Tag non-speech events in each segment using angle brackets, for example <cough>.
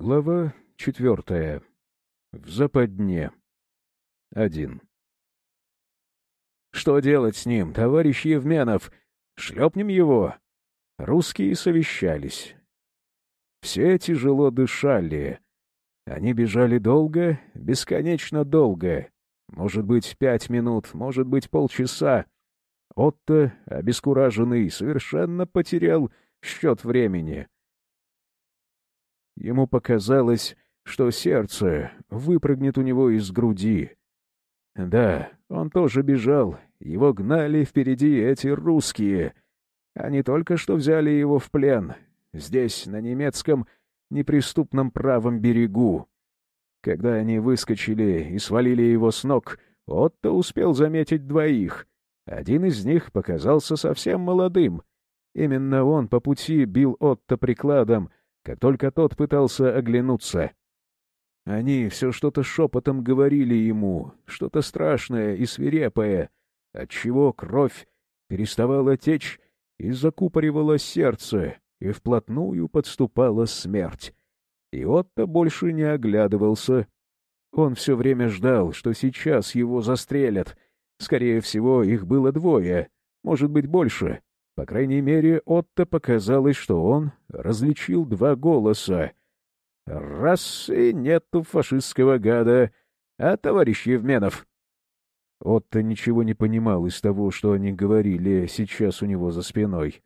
Глава четвертая. В западне. Один. «Что делать с ним, товарищ Евменов? Шлепнем его?» Русские совещались. Все тяжело дышали. Они бежали долго, бесконечно долго. Может быть, пять минут, может быть, полчаса. Отто, обескураженный, совершенно потерял счет времени. Ему показалось, что сердце выпрыгнет у него из груди. Да, он тоже бежал, его гнали впереди эти русские. Они только что взяли его в плен, здесь, на немецком неприступном правом берегу. Когда они выскочили и свалили его с ног, Отто успел заметить двоих. Один из них показался совсем молодым. Именно он по пути бил Отто прикладом — как только тот пытался оглянуться. Они все что-то шепотом говорили ему, что-то страшное и свирепое, отчего кровь переставала течь и закупоривала сердце, и вплотную подступала смерть. И Отто больше не оглядывался. Он все время ждал, что сейчас его застрелят. Скорее всего, их было двое, может быть, больше. По крайней мере, Отто показалось, что он различил два голоса. «Раз и нету фашистского гада, а товарищ Евменов?» Отто ничего не понимал из того, что они говорили сейчас у него за спиной.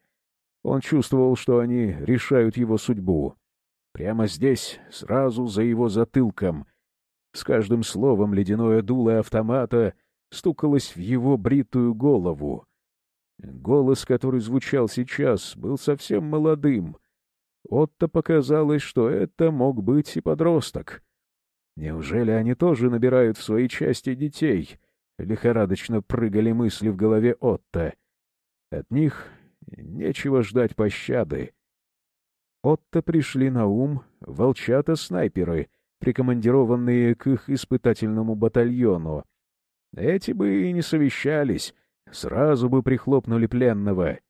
Он чувствовал, что они решают его судьбу. Прямо здесь, сразу за его затылком. С каждым словом ледяное дуло автомата стукалось в его бритую голову. Голос, который звучал сейчас, был совсем молодым. Отто показалось, что это мог быть и подросток. Неужели они тоже набирают в свои части детей? Лихорадочно прыгали мысли в голове Отто. От них нечего ждать пощады. Отто пришли на ум волчата-снайперы, прикомандированные к их испытательному батальону. Эти бы и не совещались, Сразу бы прихлопнули пленного.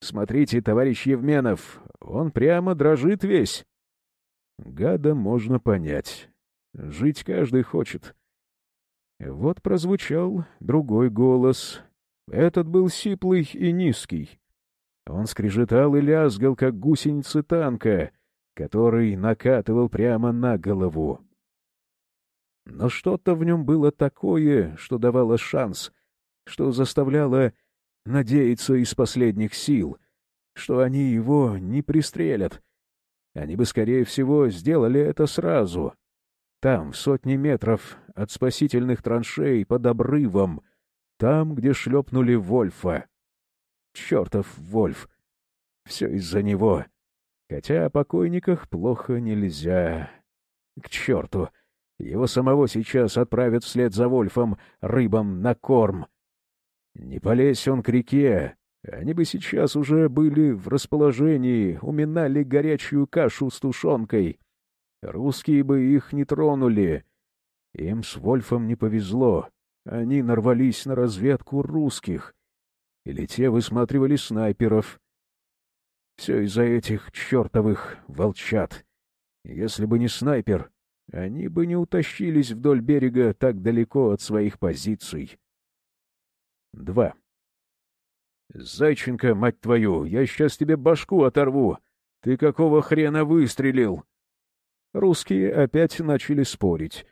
Смотрите, товарищ Евменов, он прямо дрожит весь. Гада можно понять. Жить каждый хочет. Вот прозвучал другой голос. Этот был сиплый и низкий. Он скрежетал и лязгал, как гусеницы танка, который накатывал прямо на голову. Но что-то в нем было такое, что давало шанс что заставляло надеяться из последних сил, что они его не пристрелят. Они бы, скорее всего, сделали это сразу. Там, в сотни метров от спасительных траншей под обрывом, там, где шлепнули Вольфа. Чертов Вольф! Все из-за него. Хотя о покойниках плохо нельзя. К черту! Его самого сейчас отправят вслед за Вольфом рыбам на корм. Не полезь он к реке, они бы сейчас уже были в расположении, уминали горячую кашу с тушенкой. Русские бы их не тронули. Им с Вольфом не повезло. Они нарвались на разведку русских. Или те высматривали снайперов. Все из-за этих чертовых волчат. Если бы не снайпер, они бы не утащились вдоль берега так далеко от своих позиций. 2. «Зайченко, мать твою, я сейчас тебе башку оторву! Ты какого хрена выстрелил?» Русские опять начали спорить.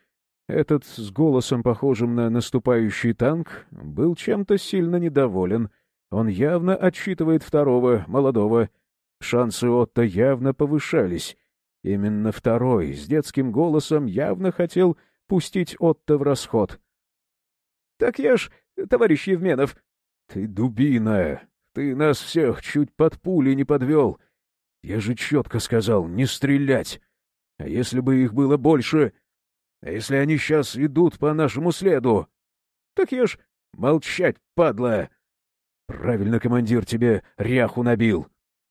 Этот, с голосом похожим на наступающий танк, был чем-то сильно недоволен. Он явно отчитывает второго, молодого. Шансы Отто явно повышались. Именно второй, с детским голосом, явно хотел пустить Отто в расход. — Так я ж товарищ Евменов. — Ты дубина! Ты нас всех чуть под пули не подвел. Я же четко сказал, не стрелять. А если бы их было больше? А если они сейчас идут по нашему следу? Так я ж... Молчать, падла! Правильно командир тебе ряху набил.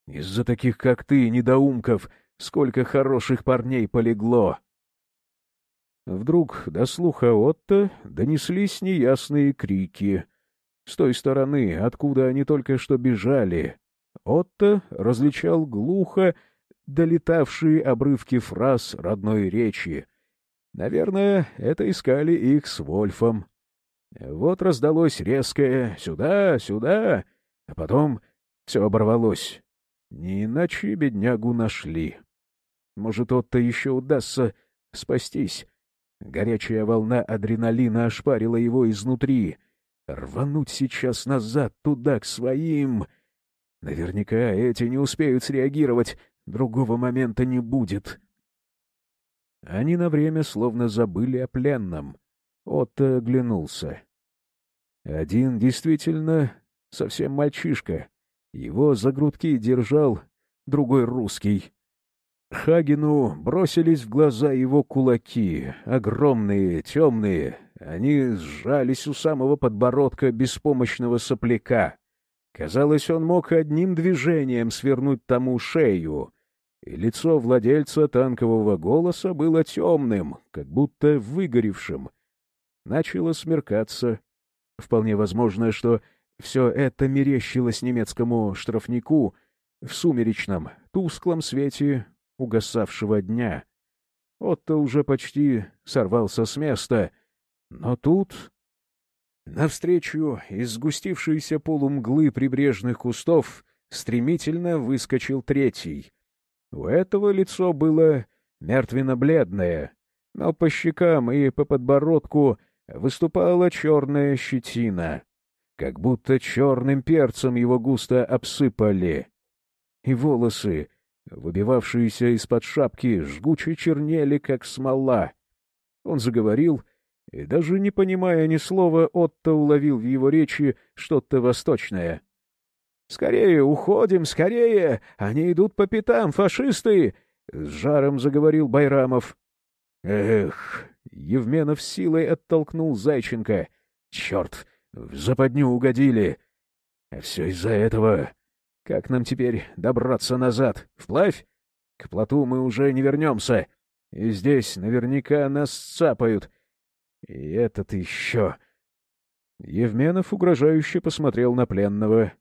Из-за таких, как ты, недоумков, сколько хороших парней полегло. Вдруг до слуха Отто донеслись неясные крики. С той стороны, откуда они только что бежали, Отто различал глухо долетавшие обрывки фраз родной речи. Наверное, это искали их с Вольфом. Вот раздалось резкое «сюда, сюда», а потом все оборвалось. Не иначе беднягу нашли. Может, Отто еще удастся спастись. Горячая волна адреналина ошпарила его изнутри. Рвануть сейчас назад, туда, к своим. Наверняка эти не успеют среагировать, другого момента не будет. Они на время словно забыли о пленном. Отто оглянулся. Один действительно совсем мальчишка. Его за грудки держал другой русский. Хагину бросились в глаза его кулаки, огромные, темные. Они сжались у самого подбородка беспомощного сопляка. Казалось, он мог одним движением свернуть тому шею. И лицо владельца танкового голоса было темным, как будто выгоревшим. Начало смеркаться. Вполне возможно, что все это мерещилось немецкому штрафнику в сумеречном, тусклом свете угасавшего дня. Отто уже почти сорвался с места, но тут... Навстречу из сгустившейся полумглы прибрежных кустов стремительно выскочил третий. У этого лицо было мертвенно-бледное, но по щекам и по подбородку выступала черная щетина, как будто черным перцем его густо обсыпали. И волосы выбивавшиеся из-под шапки, жгуче чернели, как смола. Он заговорил, и даже не понимая ни слова, Отто уловил в его речи что-то восточное. «Скорее, уходим, скорее! Они идут по пятам, фашисты!» — с жаром заговорил Байрамов. «Эх!» — Евменов силой оттолкнул Зайченко. «Черт! В западню угодили! А все из-за этого!» Как нам теперь добраться назад? Вплавь? К плоту мы уже не вернемся. И здесь наверняка нас цапают. И этот еще... Евменов угрожающе посмотрел на пленного.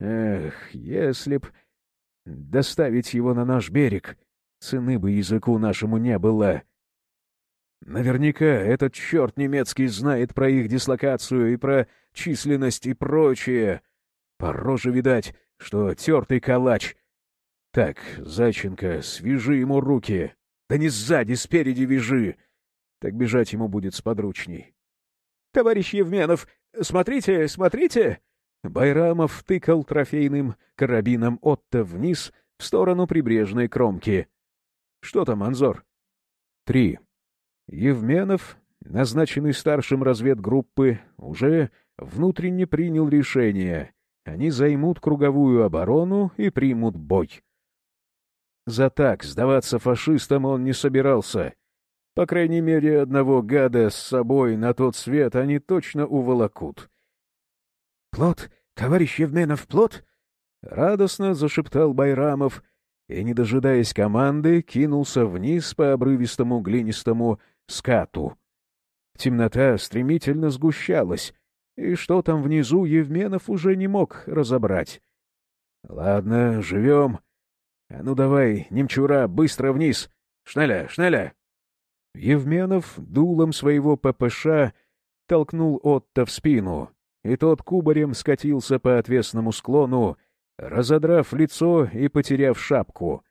Эх, если б доставить его на наш берег, цены бы языку нашему не было. Наверняка этот черт немецкий знает про их дислокацию и про численность и прочее. По роже видать, что тертый калач. Так, Зайченко, свяжи ему руки. Да не сзади, спереди вяжи. Так бежать ему будет сподручней. — Товарищ Евменов, смотрите, смотрите! Байрамов тыкал трофейным карабином Отто вниз в сторону прибрежной кромки. — Что там, Анзор? — Три. Евменов, назначенный старшим разведгруппы, уже внутренне принял решение они займут круговую оборону и примут бой. За так сдаваться фашистам он не собирался. По крайней мере, одного гада с собой на тот свет они точно уволокут. — Плод, товарищ Евменов, плод! — радостно зашептал Байрамов и, не дожидаясь команды, кинулся вниз по обрывистому глинистому скату. Темнота стремительно сгущалась, и что там внизу, Евменов уже не мог разобрать. — Ладно, живем. А ну давай, немчура, быстро вниз. Шнеля, шнеля! Евменов дулом своего ППШ толкнул Отто в спину, и тот кубарем скатился по отвесному склону, разодрав лицо и потеряв шапку.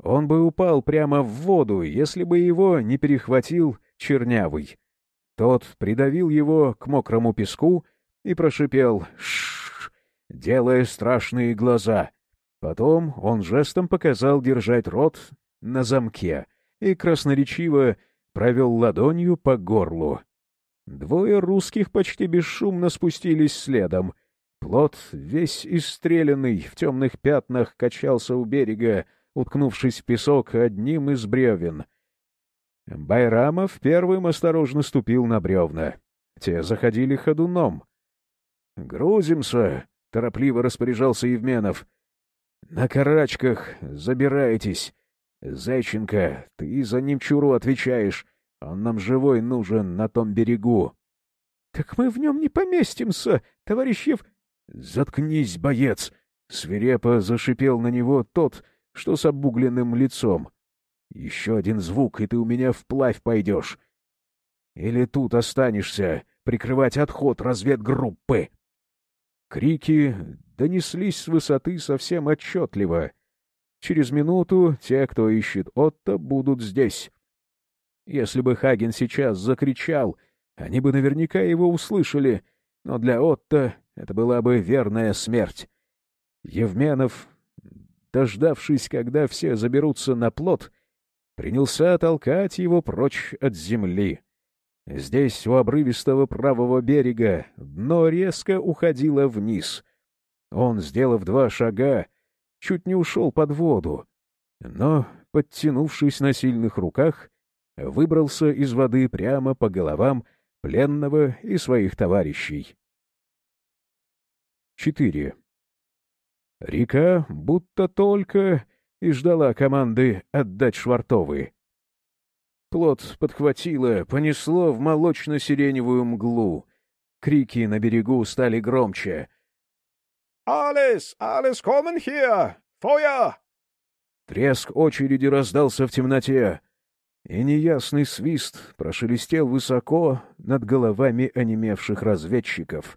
Он бы упал прямо в воду, если бы его не перехватил чернявый. Тот придавил его к мокрому песку и прошипел «Шшш», делая страшные глаза. Потом он жестом показал держать рот на замке и красноречиво провел ладонью по горлу. Двое русских почти бесшумно спустились следом. Плот, весь истреленный, в темных пятнах, качался у берега, уткнувшись в песок одним из бревен. Байрамов первым осторожно ступил на бревна. Те заходили ходуном. «Грузимся!» — торопливо распоряжался Евменов. «На карачках забирайтесь. Зайченко, ты за немчуру отвечаешь. Он нам живой нужен на том берегу». «Так мы в нем не поместимся, товарищ Ев...» «Заткнись, боец!» — свирепо зашипел на него тот, что с обугленным лицом. Еще один звук, и ты у меня вплавь пойдешь. Или тут останешься прикрывать отход разведгруппы. Крики донеслись с высоты совсем отчетливо. Через минуту те, кто ищет Отто, будут здесь. Если бы Хаген сейчас закричал, они бы наверняка его услышали, но для Отто это была бы верная смерть. Евменов, дождавшись, когда все заберутся на плот, принялся толкать его прочь от земли. Здесь, у обрывистого правого берега, дно резко уходило вниз. Он, сделав два шага, чуть не ушел под воду, но, подтянувшись на сильных руках, выбрался из воды прямо по головам пленного и своих товарищей. 4. Река будто только и ждала команды отдать швартовы. Плот подхватило, понесло в молочно-сиреневую мглу. Крики на берегу стали громче. «Алис! Алис, коммен hier! Фоя!» Треск очереди раздался в темноте, и неясный свист прошелестел высоко над головами онемевших разведчиков.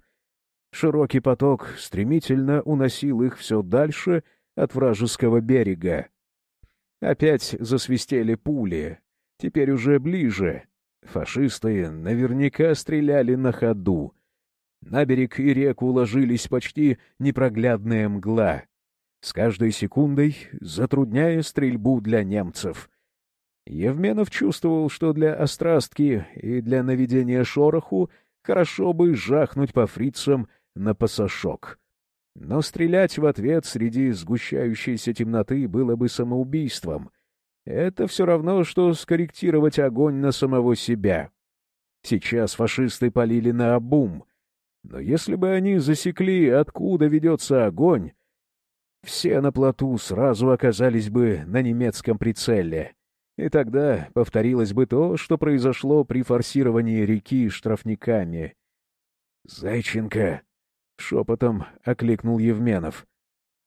Широкий поток стремительно уносил их все дальше от вражеского берега. Опять засвистели пули, теперь уже ближе. Фашисты наверняка стреляли на ходу. На берег и реку ложились почти непроглядная мгла, с каждой секундой затрудняя стрельбу для немцев. Евменов чувствовал, что для острастки и для наведения шороху хорошо бы жахнуть по фрицам на пасашок. Но стрелять в ответ среди сгущающейся темноты было бы самоубийством. Это все равно, что скорректировать огонь на самого себя. Сейчас фашисты полили на обум. Но если бы они засекли, откуда ведется огонь, все на плоту сразу оказались бы на немецком прицеле. И тогда повторилось бы то, что произошло при форсировании реки штрафниками. «Зайченко!» — шепотом окликнул Евменов.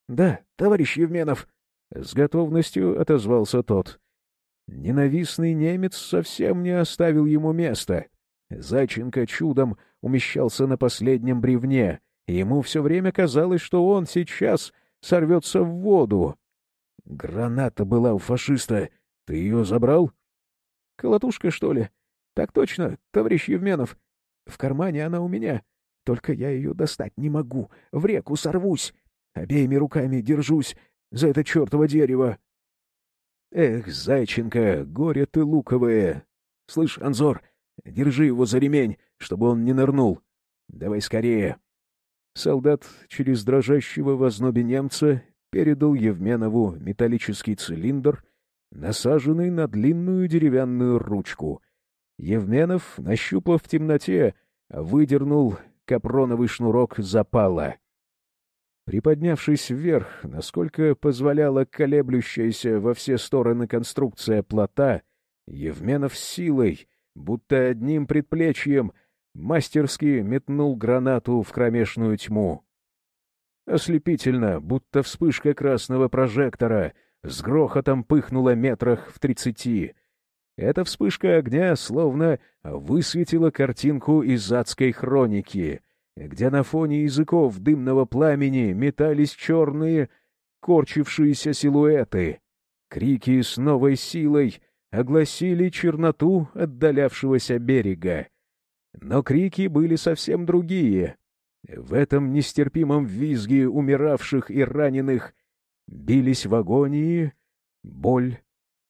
«Да, товарищ Евменов!» — с готовностью отозвался тот. Ненавистный немец совсем не оставил ему места. Зайченко чудом умещался на последнем бревне, и ему все время казалось, что он сейчас сорвется в воду. Граната была у фашиста. Ты ее забрал? Колотушка, что ли? Так точно, товарищ Евменов. В кармане она у меня. Только я ее достать не могу. В реку сорвусь. Обеими руками держусь за это чертово дерево. Эх, Зайченко, горе ты луковое. Слышь, Анзор, держи его за ремень, чтобы он не нырнул. Давай скорее. Солдат через дрожащего в ознобе немца передал Евменову металлический цилиндр, насаженный на длинную деревянную ручку. Евменов, нащупав в темноте, выдернул капроновый шнурок запала. Приподнявшись вверх, насколько позволяла колеблющаяся во все стороны конструкция плота, Евменов силой, будто одним предплечьем, мастерски метнул гранату в кромешную тьму. Ослепительно, будто вспышка красного прожектора, с грохотом пыхнула метрах в тридцати. Эта вспышка огня словно высветила картинку из адской хроники, где на фоне языков дымного пламени метались черные, корчившиеся силуэты. Крики с новой силой огласили черноту отдалявшегося берега. Но крики были совсем другие. В этом нестерпимом визге умиравших и раненых бились в агонии боль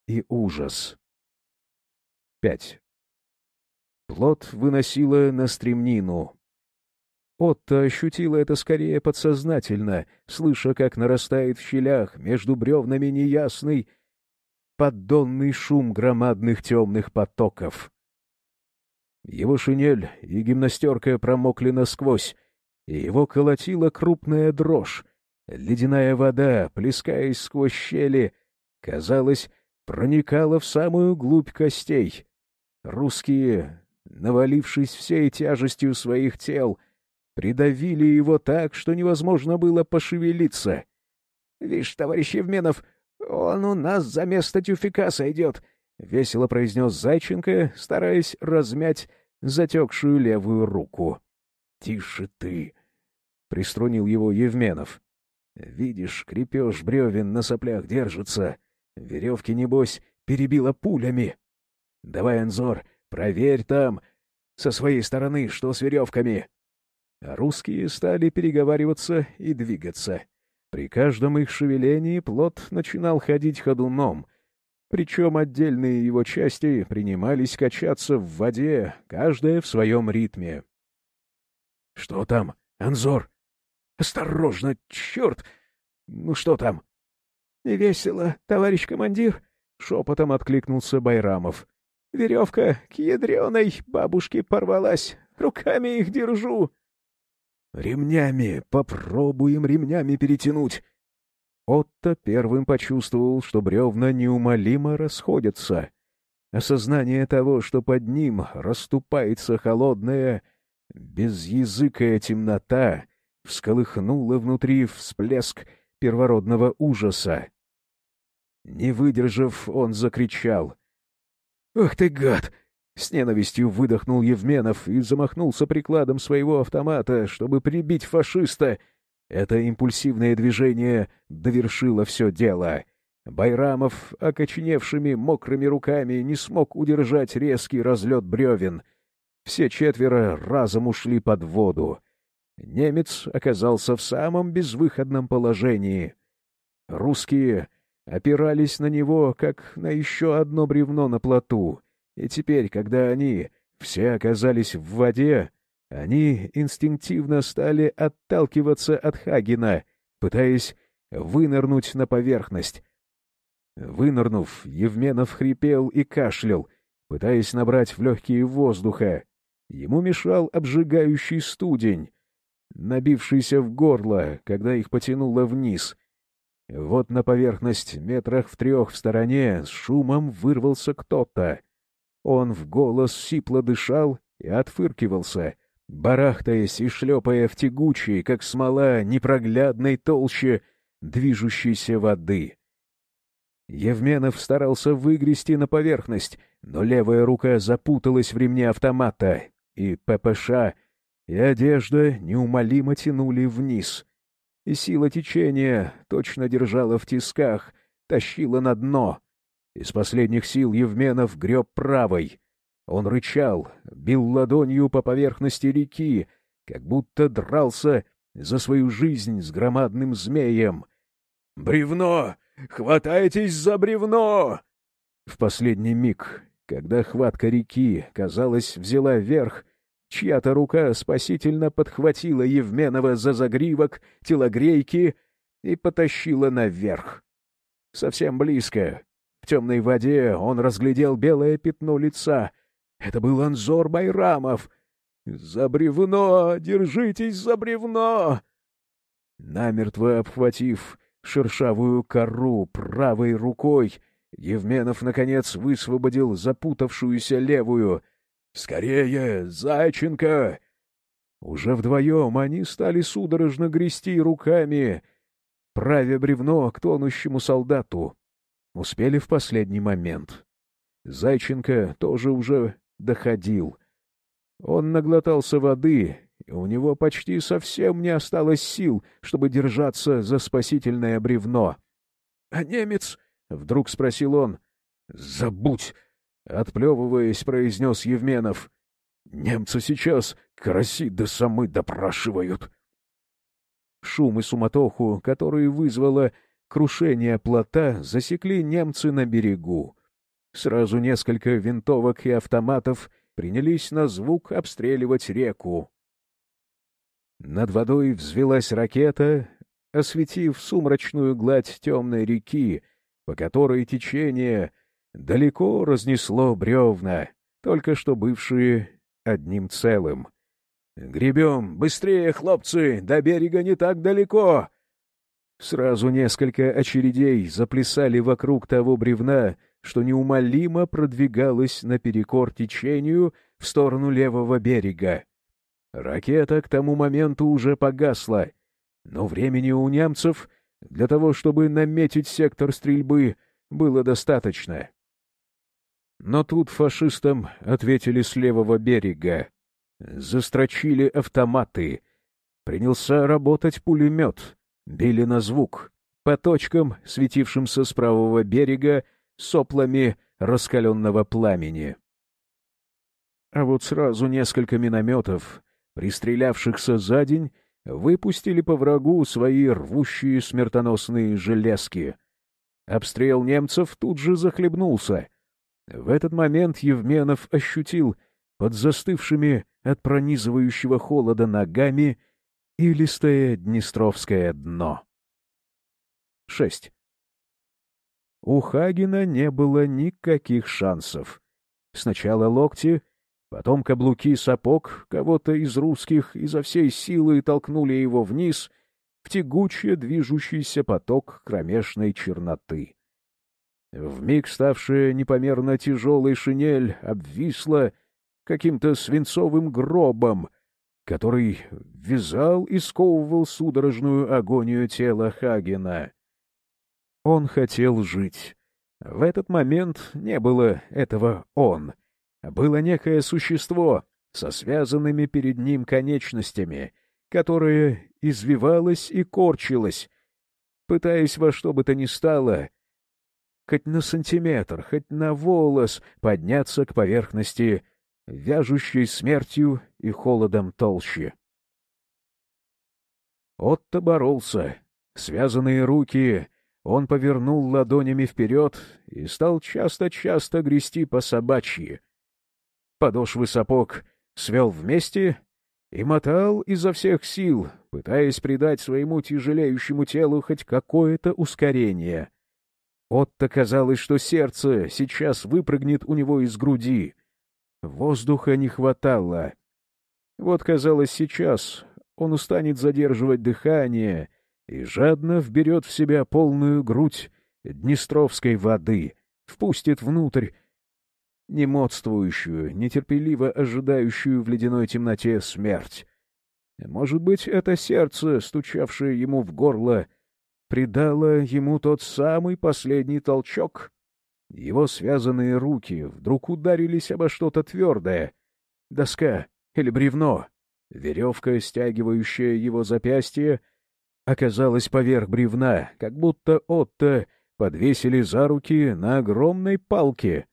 и ужас. 5. Плод выносило на стремнину. Отто ощутила это скорее подсознательно, слыша, как нарастает в щелях между бревнами неясный, поддонный шум громадных темных потоков. Его шинель и гимнастерка промокли насквозь, и его колотила крупная дрожь. Ледяная вода, плескаясь сквозь щели, казалось, проникала в самую глубь костей. Русские, навалившись всей тяжестью своих тел, придавили его так, что невозможно было пошевелиться. — Вишь, товарищ Евменов, он у нас за место тюфика сойдет», — весело произнес Зайченко, стараясь размять затекшую левую руку. «Тише ты!» — приструнил его Евменов. «Видишь, крепеж бревен на соплях держится. Веревки, небось, перебило пулями. Давай, Анзор, проверь там со своей стороны, что с веревками». Русские стали переговариваться и двигаться. При каждом их шевелении плод начинал ходить ходуном, причем отдельные его части принимались качаться в воде, каждая в своем ритме. — Что там, Анзор? Осторожно, черт! Ну что там? — Весело, товарищ командир, — шепотом откликнулся Байрамов. — Веревка к ядреной бабушке порвалась, руками их держу. Ремнями, попробуем ремнями перетянуть. Отто первым почувствовал, что бревна неумолимо расходятся. Осознание того, что под ним расступается холодная, безязыкая темнота, всколыхнуло внутри всплеск первородного ужаса. Не выдержав, он закричал. «Ах ты, гад! С ненавистью выдохнул Евменов и замахнулся прикладом своего автомата, чтобы прибить фашиста. Это импульсивное движение довершило все дело. Байрамов, окоченевшими мокрыми руками, не смог удержать резкий разлет бревен. Все четверо разом ушли под воду. Немец оказался в самом безвыходном положении. Русские опирались на него, как на еще одно бревно на плоту — и теперь, когда они все оказались в воде, они инстинктивно стали отталкиваться от Хагена, пытаясь вынырнуть на поверхность. Вынырнув, Евменов хрипел и кашлял, пытаясь набрать в легкие воздуха. Ему мешал обжигающий студень, набившийся в горло, когда их потянуло вниз. Вот на поверхность метрах в трех в стороне с шумом вырвался кто-то. Он в голос сипло дышал и отфыркивался, барахтаясь и шлепая в тягучей, как смола, непроглядной толще движущейся воды. Евменов старался выгрести на поверхность, но левая рука запуталась в ремне автомата, и ППШ и одежда неумолимо тянули вниз. И сила течения точно держала в тисках, тащила на дно — из последних сил Евменов греб правой. Он рычал, бил ладонью по поверхности реки, как будто дрался за свою жизнь с громадным змеем. «Бревно! Хватайтесь за бревно!» В последний миг, когда хватка реки, казалось, взяла верх, чья-то рука спасительно подхватила Евменова за загривок телогрейки и потащила наверх. Совсем близко, в темной воде он разглядел белое пятно лица. Это был Анзор Байрамов. «За бревно! Держитесь за бревно!» Намертво обхватив шершавую кору правой рукой, Евменов, наконец, высвободил запутавшуюся левую. «Скорее, Зайченко!» Уже вдвоем они стали судорожно грести руками, правя бревно к тонущему солдату. Успели в последний момент. Зайченко тоже уже доходил. Он наглотался воды, и у него почти совсем не осталось сил, чтобы держаться за спасительное бревно. — А немец? — вдруг спросил он. — Забудь! — отплевываясь, произнес Евменов. — Немцы сейчас караси да самы допрашивают. Шум и суматоху, которые вызвала крушения плота засекли немцы на берегу. Сразу несколько винтовок и автоматов принялись на звук обстреливать реку. Над водой взвелась ракета, осветив сумрачную гладь темной реки, по которой течение далеко разнесло бревна, только что бывшие одним целым. «Гребем! Быстрее, хлопцы! До берега не так далеко!» Сразу несколько очередей заплясали вокруг того бревна, что неумолимо продвигалось наперекор течению в сторону левого берега. Ракета к тому моменту уже погасла, но времени у немцев для того, чтобы наметить сектор стрельбы, было достаточно. Но тут фашистам ответили с левого берега. Застрочили автоматы. Принялся работать пулемет. Били на звук. По точкам, светившимся с правого берега, соплами раскаленного пламени. А вот сразу несколько минометов, пристрелявшихся за день, выпустили по врагу свои рвущие смертоносные железки. Обстрел немцев тут же захлебнулся. В этот момент Евменов ощутил под застывшими от пронизывающего холода ногами илистое днестровское дно. 6. У Хагена не было никаких шансов. Сначала локти, потом каблуки сапог кого-то из русских изо всей силы толкнули его вниз в тягуче движущийся поток кромешной черноты. Вмиг ставшая непомерно тяжелой шинель обвисла каким-то свинцовым гробом, который вязал и сковывал судорожную агонию тела Хагена. Он хотел жить. В этот момент не было этого «он». Было некое существо со связанными перед ним конечностями, которое извивалось и корчилось, пытаясь во что бы то ни стало, хоть на сантиметр, хоть на волос подняться к поверхности, вяжущей смертью и холодом толще. Отто боролся. Связанные руки он повернул ладонями вперед и стал часто-часто грести по собачьи. Подошвы сапог свел вместе и мотал изо всех сил, пытаясь придать своему тяжелеющему телу хоть какое-то ускорение. Отто казалось, что сердце сейчас выпрыгнет у него из груди. Воздуха не хватало. Вот, казалось, сейчас он устанет задерживать дыхание и жадно вберет в себя полную грудь днестровской воды, впустит внутрь немодствующую, нетерпеливо ожидающую в ледяной темноте смерть. Может быть, это сердце, стучавшее ему в горло, придало ему тот самый последний толчок? Его связанные руки вдруг ударились обо что-то твердое. Доска или бревно. Веревка, стягивающая его запястье, оказалась поверх бревна, как будто Отто подвесили за руки на огромной палке.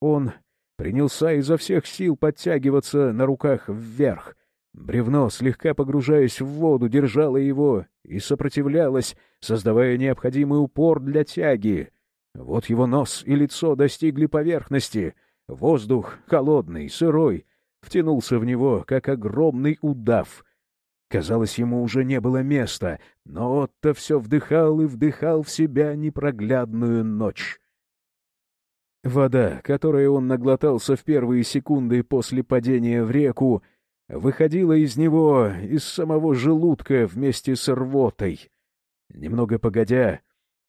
Он принялся изо всех сил подтягиваться на руках вверх. Бревно, слегка погружаясь в воду, держало его и сопротивлялось, создавая необходимый упор для тяги. Вот его нос и лицо достигли поверхности. Воздух, холодный, сырой, втянулся в него, как огромный удав. Казалось, ему уже не было места, но Отто все вдыхал и вдыхал в себя непроглядную ночь. Вода, которой он наглотался в первые секунды после падения в реку, выходила из него, из самого желудка вместе с рвотой. Немного погодя,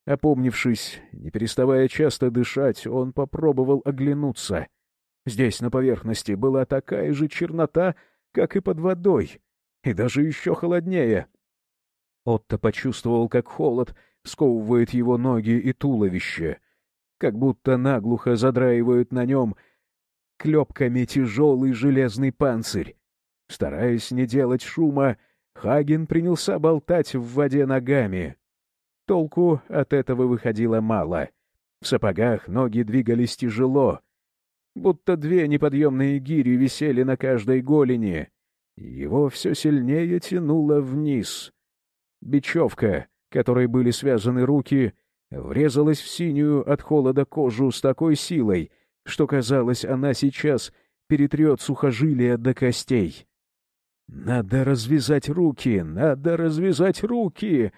Опомнившись, не переставая часто дышать, он попробовал оглянуться. Здесь, на поверхности, была такая же чернота, как и под водой, и даже еще холоднее. Отто почувствовал, как холод сковывает его ноги и туловище, как будто наглухо задраивают на нем клепками тяжелый железный панцирь. Стараясь не делать шума, Хаген принялся болтать в воде ногами, Толку от этого выходило мало. В сапогах ноги двигались тяжело, будто две неподъемные гири висели на каждой голени. Его все сильнее тянуло вниз. Бечевка, которой были связаны руки, врезалась в синюю от холода кожу с такой силой, что, казалось, она сейчас перетрет сухожилия до костей. «Надо развязать руки! Надо развязать руки!»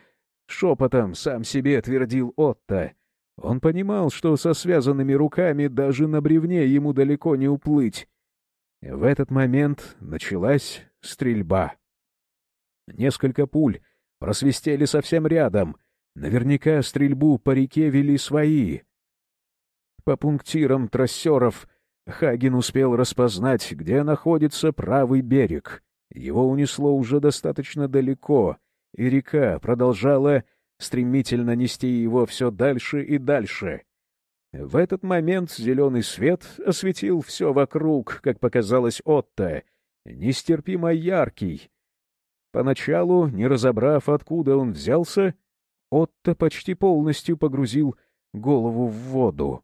Шепотом сам себе твердил Отто. Он понимал, что со связанными руками даже на бревне ему далеко не уплыть. В этот момент началась стрельба. Несколько пуль просвистели совсем рядом. Наверняка стрельбу по реке вели свои. По пунктирам трассеров Хаген успел распознать, где находится правый берег. Его унесло уже достаточно далеко, и река продолжала стремительно нести его все дальше и дальше. В этот момент зеленый свет осветил все вокруг, как показалось Отто, нестерпимо яркий. Поначалу, не разобрав, откуда он взялся, Отто почти полностью погрузил голову в воду.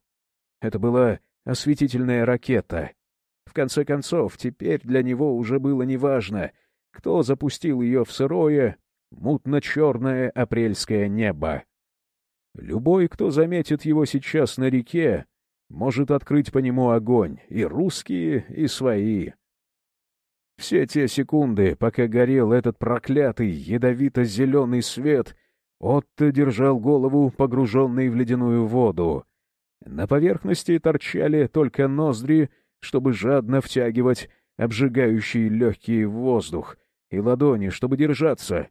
Это была осветительная ракета. В конце концов, теперь для него уже было неважно, кто запустил ее в сырое, мутно-черное апрельское небо. Любой, кто заметит его сейчас на реке, может открыть по нему огонь, и русские, и свои. Все те секунды, пока горел этот проклятый ядовито-зеленый свет, Отто держал голову, погруженный в ледяную воду. На поверхности торчали только ноздри, чтобы жадно втягивать обжигающий легкий воздух, и ладони, чтобы держаться.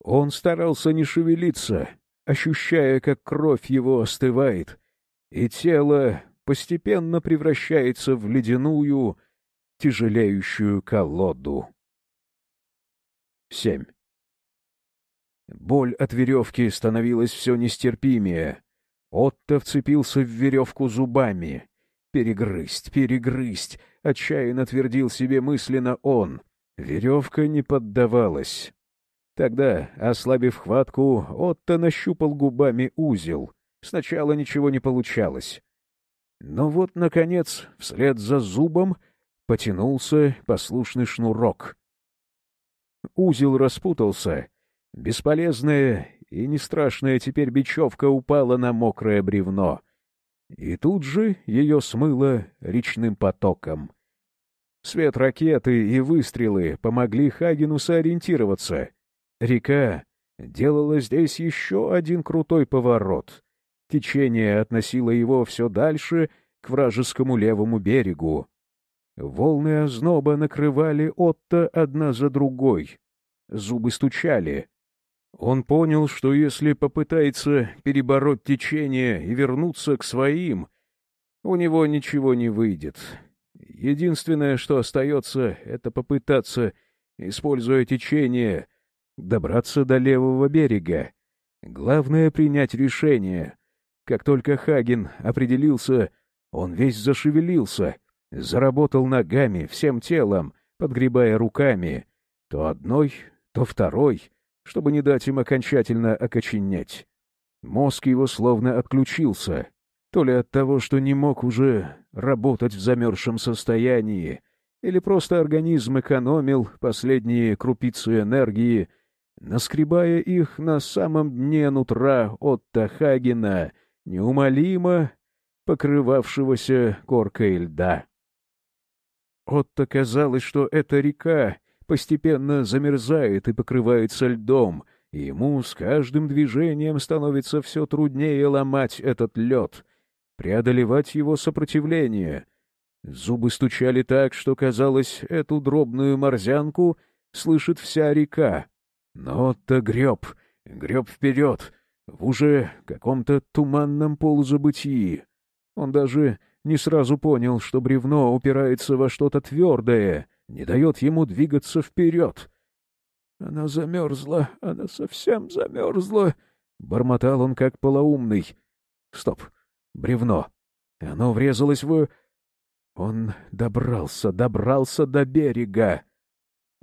Он старался не шевелиться, ощущая, как кровь его остывает, и тело постепенно превращается в ледяную, тяжелеющую колоду. 7. Боль от веревки становилась все нестерпимее. Отто вцепился в веревку зубами. «Перегрызть, перегрызть!» — отчаянно твердил себе мысленно он. Веревка не поддавалась. Тогда, ослабив хватку, Отто нащупал губами узел. Сначала ничего не получалось. Но вот, наконец, вслед за зубом потянулся послушный шнурок. Узел распутался. Бесполезная и не страшная теперь бечевка упала на мокрое бревно. И тут же ее смыло речным потоком. Свет ракеты и выстрелы помогли Хагену сориентироваться — Река делала здесь еще один крутой поворот. Течение относило его все дальше к вражескому левому берегу. Волны озноба накрывали Отто одна за другой. Зубы стучали. Он понял, что если попытается перебороть течение и вернуться к своим, у него ничего не выйдет. Единственное, что остается, — это попытаться, используя течение, добраться до левого берега. Главное — принять решение. Как только Хаген определился, он весь зашевелился, заработал ногами, всем телом, подгребая руками, то одной, то второй, чтобы не дать им окончательно окоченеть. Мозг его словно отключился, то ли от того, что не мог уже работать в замерзшем состоянии, или просто организм экономил последние крупицы энергии — наскребая их на самом дне нутра от Тахагина, неумолимо покрывавшегося коркой льда. Отто казалось, что эта река постепенно замерзает и покрывается льдом, и ему с каждым движением становится все труднее ломать этот лед, преодолевать его сопротивление. Зубы стучали так, что, казалось, эту дробную морзянку слышит вся река, но Отто греб, греб вперед, в уже каком-то туманном полузабытии. Он даже не сразу понял, что бревно упирается во что-то твердое, не дает ему двигаться вперед. «Она замерзла, она совсем замерзла!» — бормотал он как полоумный. «Стоп! Бревно! Оно врезалось в...» Он добрался, добрался до берега.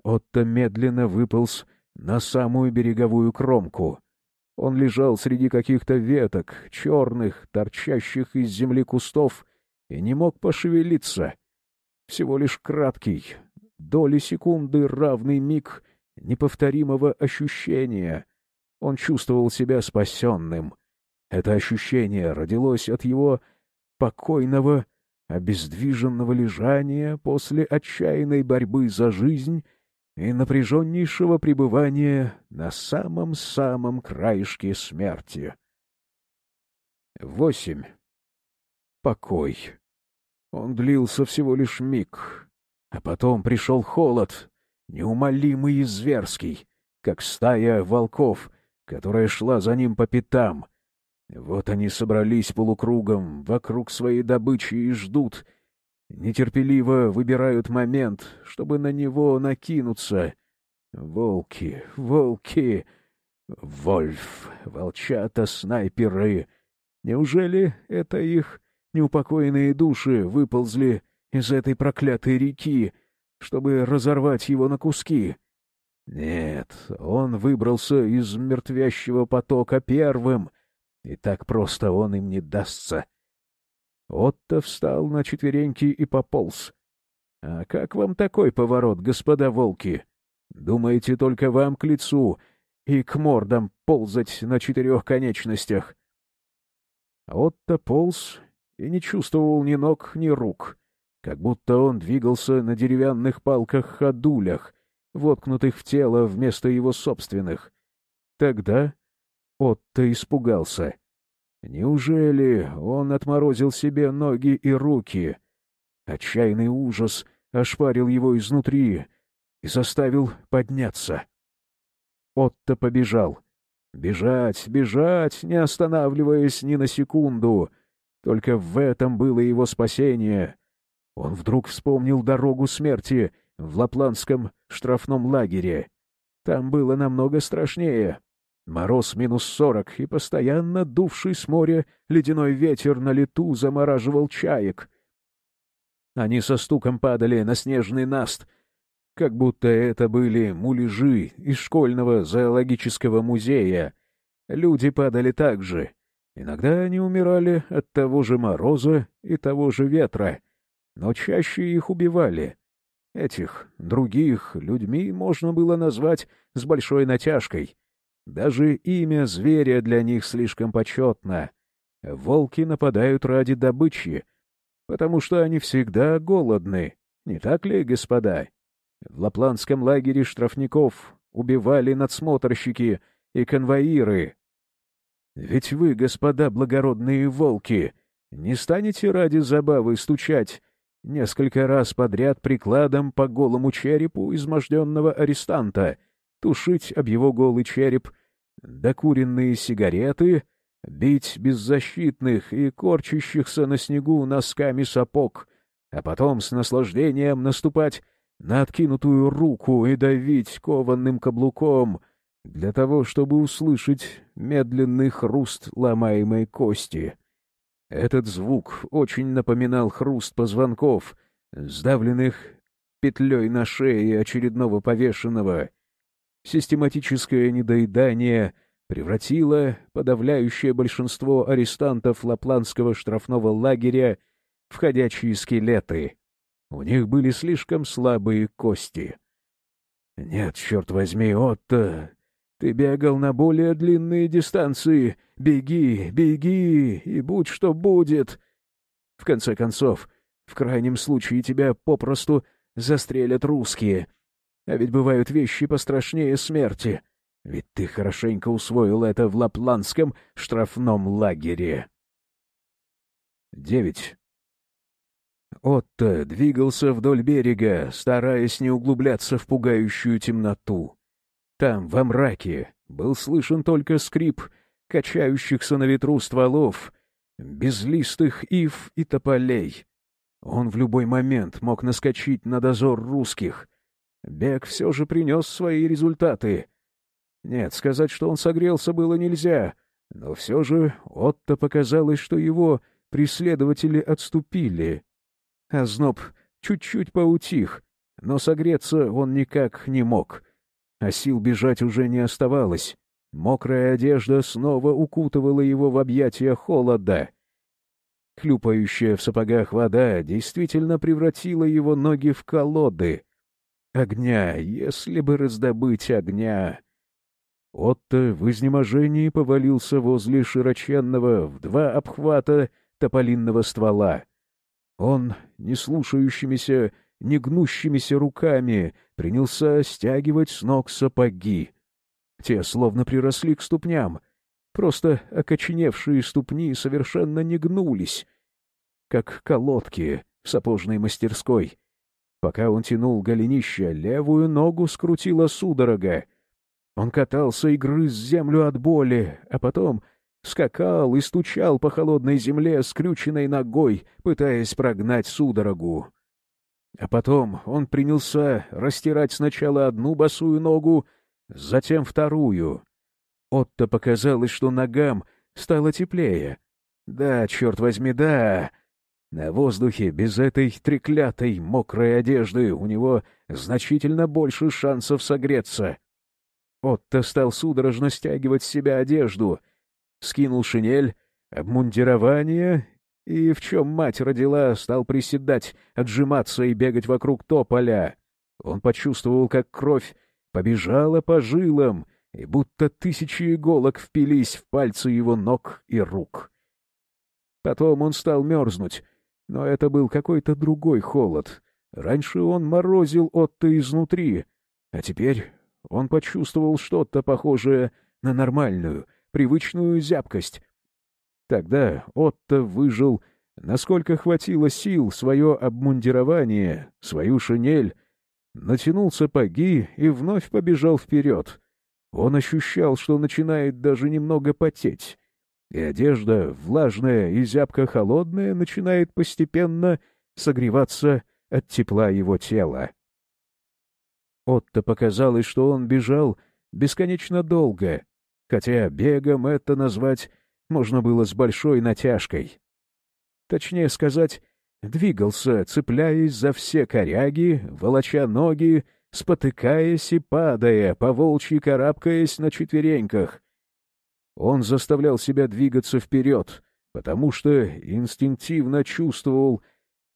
Отто медленно выполз на самую береговую кромку. Он лежал среди каких-то веток, черных, торчащих из земли кустов, и не мог пошевелиться. Всего лишь краткий, доли секунды равный миг неповторимого ощущения. Он чувствовал себя спасенным. Это ощущение родилось от его покойного, обездвиженного лежания после отчаянной борьбы за жизнь и напряженнейшего пребывания на самом-самом краешке смерти. Восемь. Покой. Он длился всего лишь миг, а потом пришел холод, неумолимый и зверский, как стая волков, которая шла за ним по пятам. Вот они собрались полукругом вокруг своей добычи и ждут — нетерпеливо выбирают момент, чтобы на него накинуться. Волки, волки! Вольф, волчата, снайперы. Неужели это их неупокоенные души выползли из этой проклятой реки, чтобы разорвать его на куски? Нет, он выбрался из мертвящего потока первым, и так просто он им не дастся. Отто встал на четвереньки и пополз. — А как вам такой поворот, господа волки? Думаете, только вам к лицу и к мордам ползать на четырех конечностях? Отто полз и не чувствовал ни ног, ни рук, как будто он двигался на деревянных палках-ходулях, воткнутых в тело вместо его собственных. Тогда Отто испугался. Неужели он отморозил себе ноги и руки? Отчаянный ужас ошпарил его изнутри и заставил подняться. Отто побежал. Бежать, бежать, не останавливаясь ни на секунду. Только в этом было его спасение. Он вдруг вспомнил дорогу смерти в лапландском штрафном лагере. Там было намного страшнее. Мороз минус сорок, и постоянно дувший с моря ледяной ветер на лету замораживал чаек. Они со стуком падали на снежный наст, как будто это были муляжи из школьного зоологического музея. Люди падали так же. Иногда они умирали от того же мороза и того же ветра, но чаще их убивали. Этих, других, людьми можно было назвать с большой натяжкой — даже имя зверя для них слишком почетно. Волки нападают ради добычи, потому что они всегда голодны, не так ли, господа? В лапландском лагере штрафников убивали надсмотрщики и конвоиры. Ведь вы, господа благородные волки, не станете ради забавы стучать несколько раз подряд прикладом по голому черепу изможденного арестанта, тушить об его голый череп докуренные сигареты, бить беззащитных и корчащихся на снегу носками сапог, а потом с наслаждением наступать на откинутую руку и давить кованым каблуком для того, чтобы услышать медленный хруст ломаемой кости. Этот звук очень напоминал хруст позвонков, сдавленных петлей на шее очередного повешенного — Систематическое недоедание превратило подавляющее большинство арестантов лапландского штрафного лагеря в ходячие скелеты. У них были слишком слабые кости. «Нет, черт возьми, Отто, ты бегал на более длинные дистанции. Беги, беги, и будь что будет. В конце концов, в крайнем случае тебя попросту застрелят русские, а ведь бывают вещи пострашнее смерти. Ведь ты хорошенько усвоил это в лапландском штрафном лагере. Девять. Отто двигался вдоль берега, стараясь не углубляться в пугающую темноту. Там, во мраке, был слышен только скрип качающихся на ветру стволов, безлистых ив и тополей. Он в любой момент мог наскочить на дозор русских — Бег все же принес свои результаты. Нет, сказать, что он согрелся, было нельзя, но все же Отто показалось, что его преследователи отступили. А зноб чуть-чуть поутих, но согреться он никак не мог, а сил бежать уже не оставалось. Мокрая одежда снова укутывала его в объятия холода. Хлюпающая в сапогах вода действительно превратила его ноги в колоды — Огня, если бы раздобыть огня! Отто в изнеможении повалился возле широченного в два обхвата тополинного ствола. Он, не слушающимися, не гнущимися руками, принялся стягивать с ног сапоги. Те словно приросли к ступням, просто окоченевшие ступни совершенно не гнулись, как колодки в сапожной мастерской — Пока он тянул голенище, левую ногу скрутила судорога. Он катался и грыз землю от боли, а потом скакал и стучал по холодной земле скрюченной ногой, пытаясь прогнать судорогу. А потом он принялся растирать сначала одну босую ногу, затем вторую. Отто показалось, что ногам стало теплее. Да, черт возьми, да. На воздухе без этой треклятой мокрой одежды у него значительно больше шансов согреться. Отто стал судорожно стягивать с себя одежду, скинул шинель, обмундирование и, в чем мать родила, стал приседать, отжиматься и бегать вокруг тополя. Он почувствовал, как кровь побежала по жилам, и будто тысячи иголок впились в пальцы его ног и рук. Потом он стал мерзнуть, но это был какой-то другой холод. Раньше он морозил Отто изнутри, а теперь он почувствовал что-то похожее на нормальную, привычную зябкость. Тогда Отто выжил, насколько хватило сил, свое обмундирование, свою шинель, натянул сапоги и вновь побежал вперед. Он ощущал, что начинает даже немного потеть и одежда, влажная и зябко-холодная, начинает постепенно согреваться от тепла его тела. Отто показалось, что он бежал бесконечно долго, хотя бегом это назвать можно было с большой натяжкой. Точнее сказать, двигался, цепляясь за все коряги, волоча ноги, спотыкаясь и падая, по волчьи карабкаясь на четвереньках — он заставлял себя двигаться вперед, потому что инстинктивно чувствовал,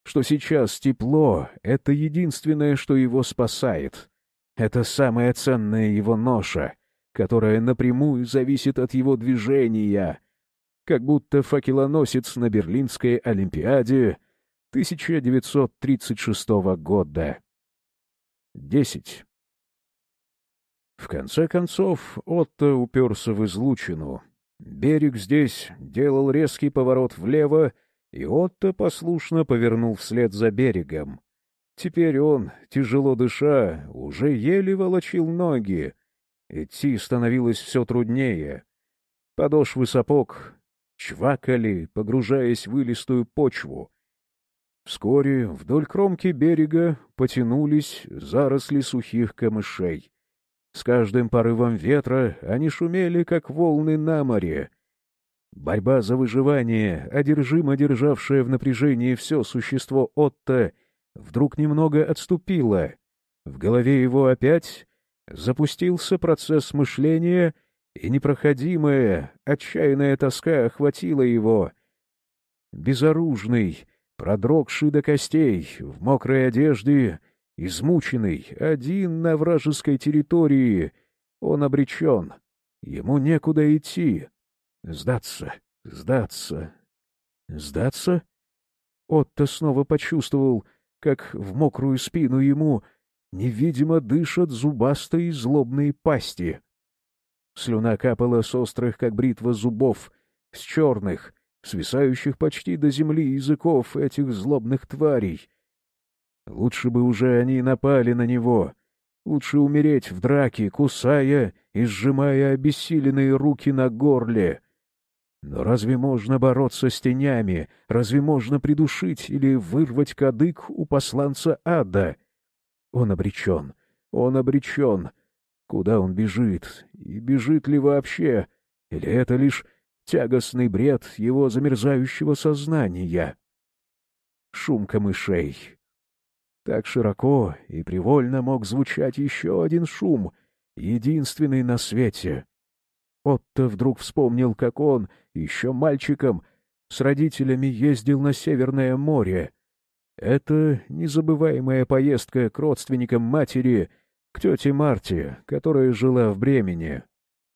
что сейчас тепло — это единственное, что его спасает. Это самая ценная его ноша, которая напрямую зависит от его движения, как будто факелоносец на Берлинской Олимпиаде 1936 года. Десять. В конце концов, Отто уперся в излучину. Берег здесь делал резкий поворот влево, и Отто послушно повернул вслед за берегом. Теперь он, тяжело дыша, уже еле волочил ноги. Идти становилось все труднее. Подошвы сапог чвакали, погружаясь в илистую почву. Вскоре вдоль кромки берега потянулись заросли сухих камышей. С каждым порывом ветра они шумели, как волны на море. Борьба за выживание, одержимо державшая в напряжении все существо Отто, вдруг немного отступила. В голове его опять запустился процесс мышления, и непроходимая, отчаянная тоска охватила его. Безоружный, продрогший до костей, в мокрой одежде — Измученный, один на вражеской территории, он обречен. Ему некуда идти. Сдаться, сдаться, сдаться? Отто снова почувствовал, как в мокрую спину ему невидимо дышат зубастые злобные пасти. Слюна капала с острых, как бритва, зубов, с черных, свисающих почти до земли языков этих злобных тварей. Лучше бы уже они напали на него. Лучше умереть в драке, кусая и сжимая обессиленные руки на горле. Но разве можно бороться с тенями? Разве можно придушить или вырвать кадык у посланца ада? Он обречен. Он обречен. Куда он бежит? И бежит ли вообще? Или это лишь тягостный бред его замерзающего сознания? Шум камышей, так широко и привольно мог звучать еще один шум, единственный на свете. Отто вдруг вспомнил, как он, еще мальчиком, с родителями ездил на Северное море. Это незабываемая поездка к родственникам матери, к тете Марте, которая жила в Бремени.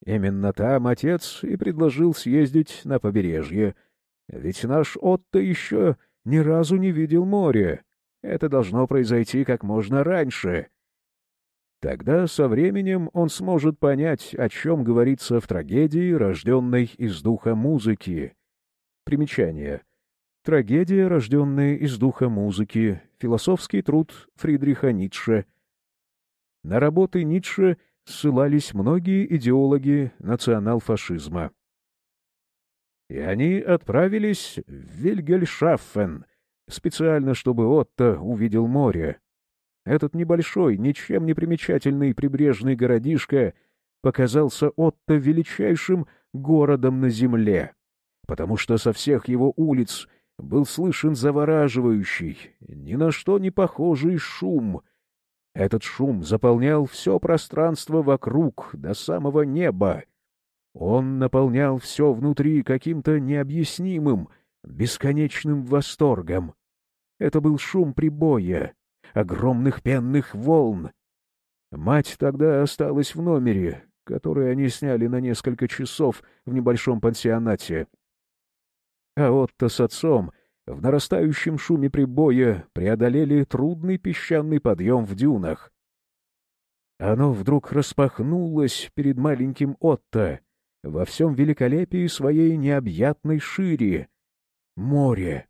Именно там отец и предложил съездить на побережье. Ведь наш Отто еще ни разу не видел моря. Это должно произойти как можно раньше. Тогда со временем он сможет понять, о чем говорится в трагедии, рожденной из духа музыки. Примечание. Трагедия, рожденная из духа музыки. Философский труд Фридриха Ницше. На работы Ницше ссылались многие идеологи национал-фашизма. И они отправились в Вильгельшаффен — специально, чтобы Отто увидел море. Этот небольшой, ничем не примечательный прибрежный городишко показался Отто величайшим городом на земле, потому что со всех его улиц был слышен завораживающий, ни на что не похожий шум. Этот шум заполнял все пространство вокруг, до самого неба. Он наполнял все внутри каким-то необъяснимым, бесконечным восторгом. Это был шум прибоя, огромных пенных волн. Мать тогда осталась в номере, который они сняли на несколько часов в небольшом пансионате. А Отто с отцом в нарастающем шуме прибоя преодолели трудный песчаный подъем в дюнах. Оно вдруг распахнулось перед маленьким Отто во всем великолепии своей необъятной шире. Море,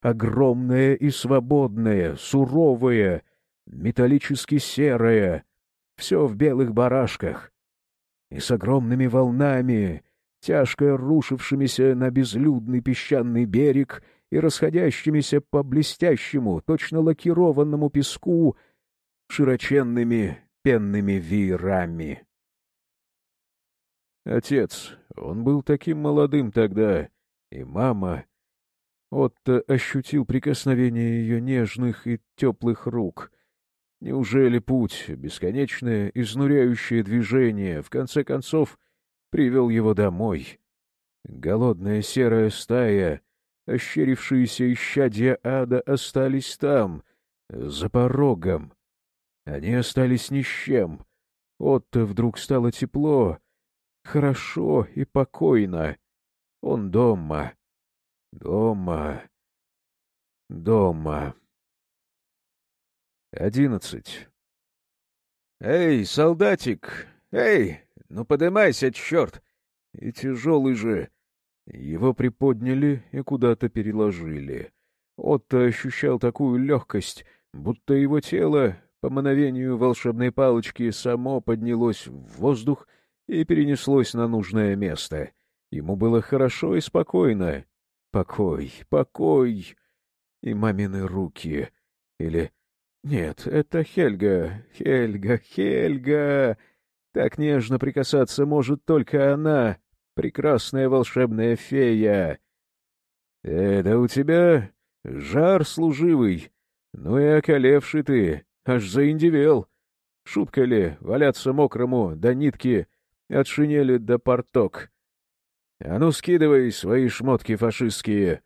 огромное и свободное, суровое, металлически серое, все в белых барашках, и с огромными волнами, тяжко рушившимися на безлюдный песчаный берег и расходящимися по блестящему, точно лакированному песку широченными пенными веерами. Отец, он был таким молодым тогда, и мама... Отто ощутил прикосновение ее нежных и теплых рук. Неужели путь, бесконечное, изнуряющее движение, в конце концов, привел его домой? Голодная серая стая, ощерившиеся исчадья ада, остались там, за порогом. Они остались ни с чем. Отто вдруг стало тепло, хорошо и покойно. Он дома. Дома. Дома. Одиннадцать. «Эй, солдатик! Эй, ну подымайся, черт! И тяжелый же!» Его приподняли и куда-то переложили. Отто ощущал такую легкость, будто его тело, по мановению волшебной палочки, само поднялось в воздух и перенеслось на нужное место. Ему было хорошо и спокойно. Покой, покой. И мамины руки. Или... Нет, это Хельга, Хельга, Хельга. Так нежно прикасаться может только она, прекрасная волшебная фея. Э, да у тебя жар служивый. Ну и околевший ты, аж заиндивел. Шутка ли валяться мокрому до нитки от шинели до порток? А ну, скидывай свои шмотки фашистские.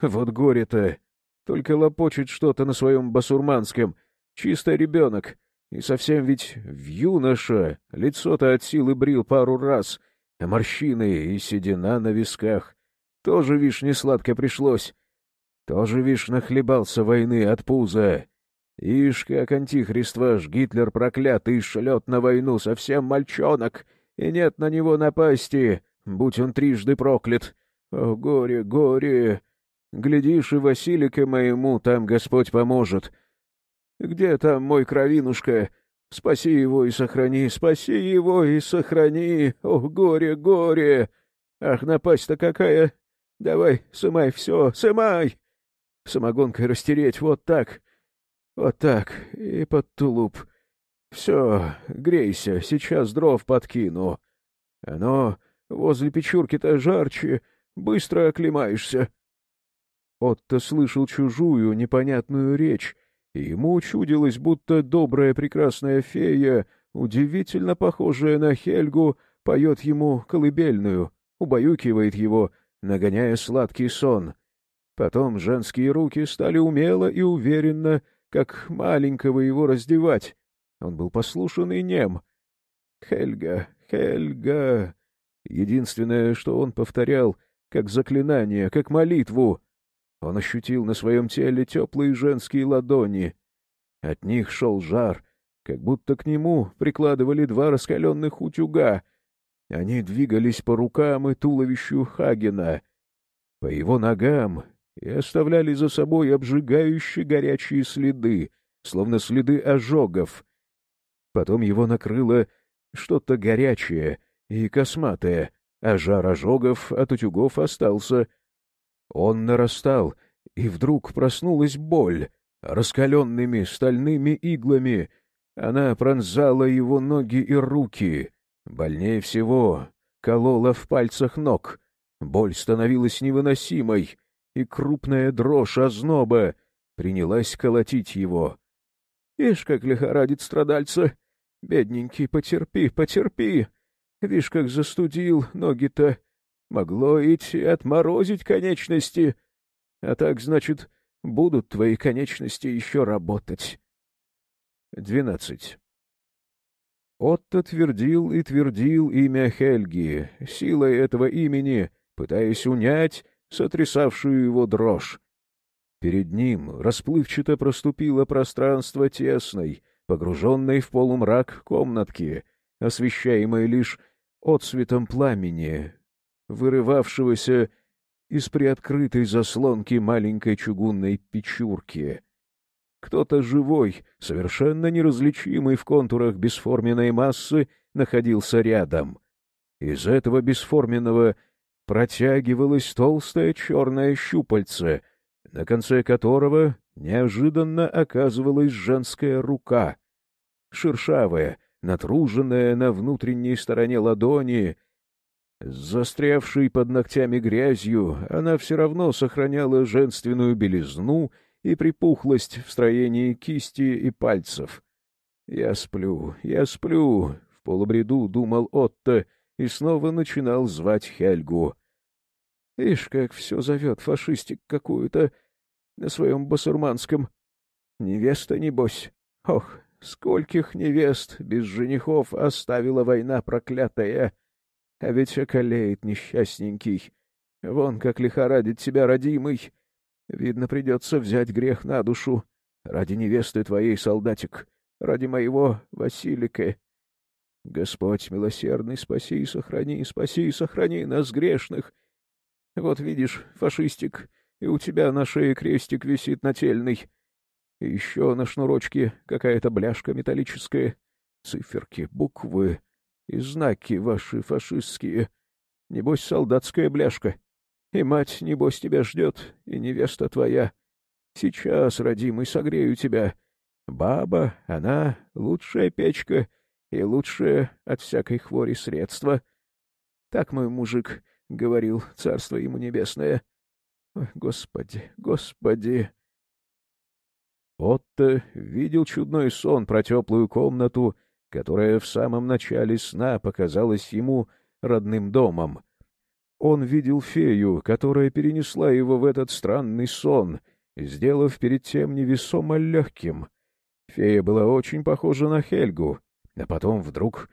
Вот горе-то. Только лопочет что-то на своем басурманском. Чисто ребенок. И совсем ведь в юноша. Лицо-то от силы брил пару раз. А морщины и седина на висках. Тоже, вишь, не сладко пришлось. Тоже, вишь, нахлебался войны от пуза. Ишь, как антихрист ваш, Гитлер проклятый, шлет на войну совсем мальчонок, и нет на него напасти будь он трижды проклят. О, горе, горе! Глядишь, и Василика моему там Господь поможет. Где там мой кровинушка? Спаси его и сохрани, спаси его и сохрани! О, горе, горе! Ах, напасть-то какая! Давай, сымай все, сымай! Самогонкой растереть, вот так, вот так, и под тулуп. Все, грейся, сейчас дров подкину. Оно Возле печурки-то жарче, быстро оклемаешься. Отто слышал чужую, непонятную речь, и ему учудилось, будто добрая прекрасная фея, удивительно похожая на Хельгу, поет ему колыбельную, убаюкивает его, нагоняя сладкий сон. Потом женские руки стали умело и уверенно, как маленького его раздевать. Он был послушан и нем. «Хельга, Хельга!» Единственное, что он повторял, как заклинание, как молитву. Он ощутил на своем теле теплые женские ладони. От них шел жар, как будто к нему прикладывали два раскаленных утюга. Они двигались по рукам и туловищу Хагена, по его ногам, и оставляли за собой обжигающие горячие следы, словно следы ожогов. Потом его накрыло что-то горячее — и косматая, а жар ожогов от утюгов остался. Он нарастал, и вдруг проснулась боль. Раскаленными стальными иглами она пронзала его ноги и руки. Больнее всего колола в пальцах ног. Боль становилась невыносимой, и крупная дрожь озноба принялась колотить его. Ишь, как лихорадит страдальца! Бедненький, потерпи, потерпи! Вишь, как застудил ноги-то! Могло идти отморозить конечности! А так, значит, будут твои конечности еще работать. Двенадцать. Отто твердил и твердил имя Хельги, силой этого имени, пытаясь унять сотрясавшую его дрожь. Перед ним расплывчато проступило пространство тесной, погруженной в полумрак комнатки, освещаемой лишь отсветом пламени, вырывавшегося из приоткрытой заслонки маленькой чугунной печурки. Кто-то живой, совершенно неразличимый в контурах бесформенной массы, находился рядом. Из этого бесформенного протягивалось толстое черное щупальце, на конце которого неожиданно оказывалась женская рука. Шершавая, натруженная на внутренней стороне ладони, застрявшей под ногтями грязью, она все равно сохраняла женственную белизну и припухлость в строении кисти и пальцев. «Я сплю, я сплю», — в полубреду думал Отто и снова начинал звать Хельгу. Ишь, как все зовет фашистик какую-то на своем басурманском. Невеста, небось. Ох, скольких невест без женихов оставила война проклятая. А ведь околеет несчастненький. Вон как лихорадит тебя родимый. Видно, придется взять грех на душу. Ради невесты твоей, солдатик, ради моего Василика. Господь милосердный, спаси и сохрани, спаси и сохрани нас, грешных. Вот видишь, фашистик, и у тебя на шее крестик висит нательный. И еще на шнурочке какая-то бляшка металлическая, циферки, буквы и знаки ваши фашистские. Небось, солдатская бляшка. И мать, небось, тебя ждет, и невеста твоя. Сейчас, родимый, согрею тебя. Баба, она лучшая печка и лучшее от всякой хвори средство. Так мой мужик говорил, царство ему небесное. Ой, господи, господи! Отто видел чудной сон про теплую комнату, которая в самом начале сна показалась ему родным домом. Он видел фею, которая перенесла его в этот странный сон, сделав перед тем невесомо легким. Фея была очень похожа на Хельгу, а потом вдруг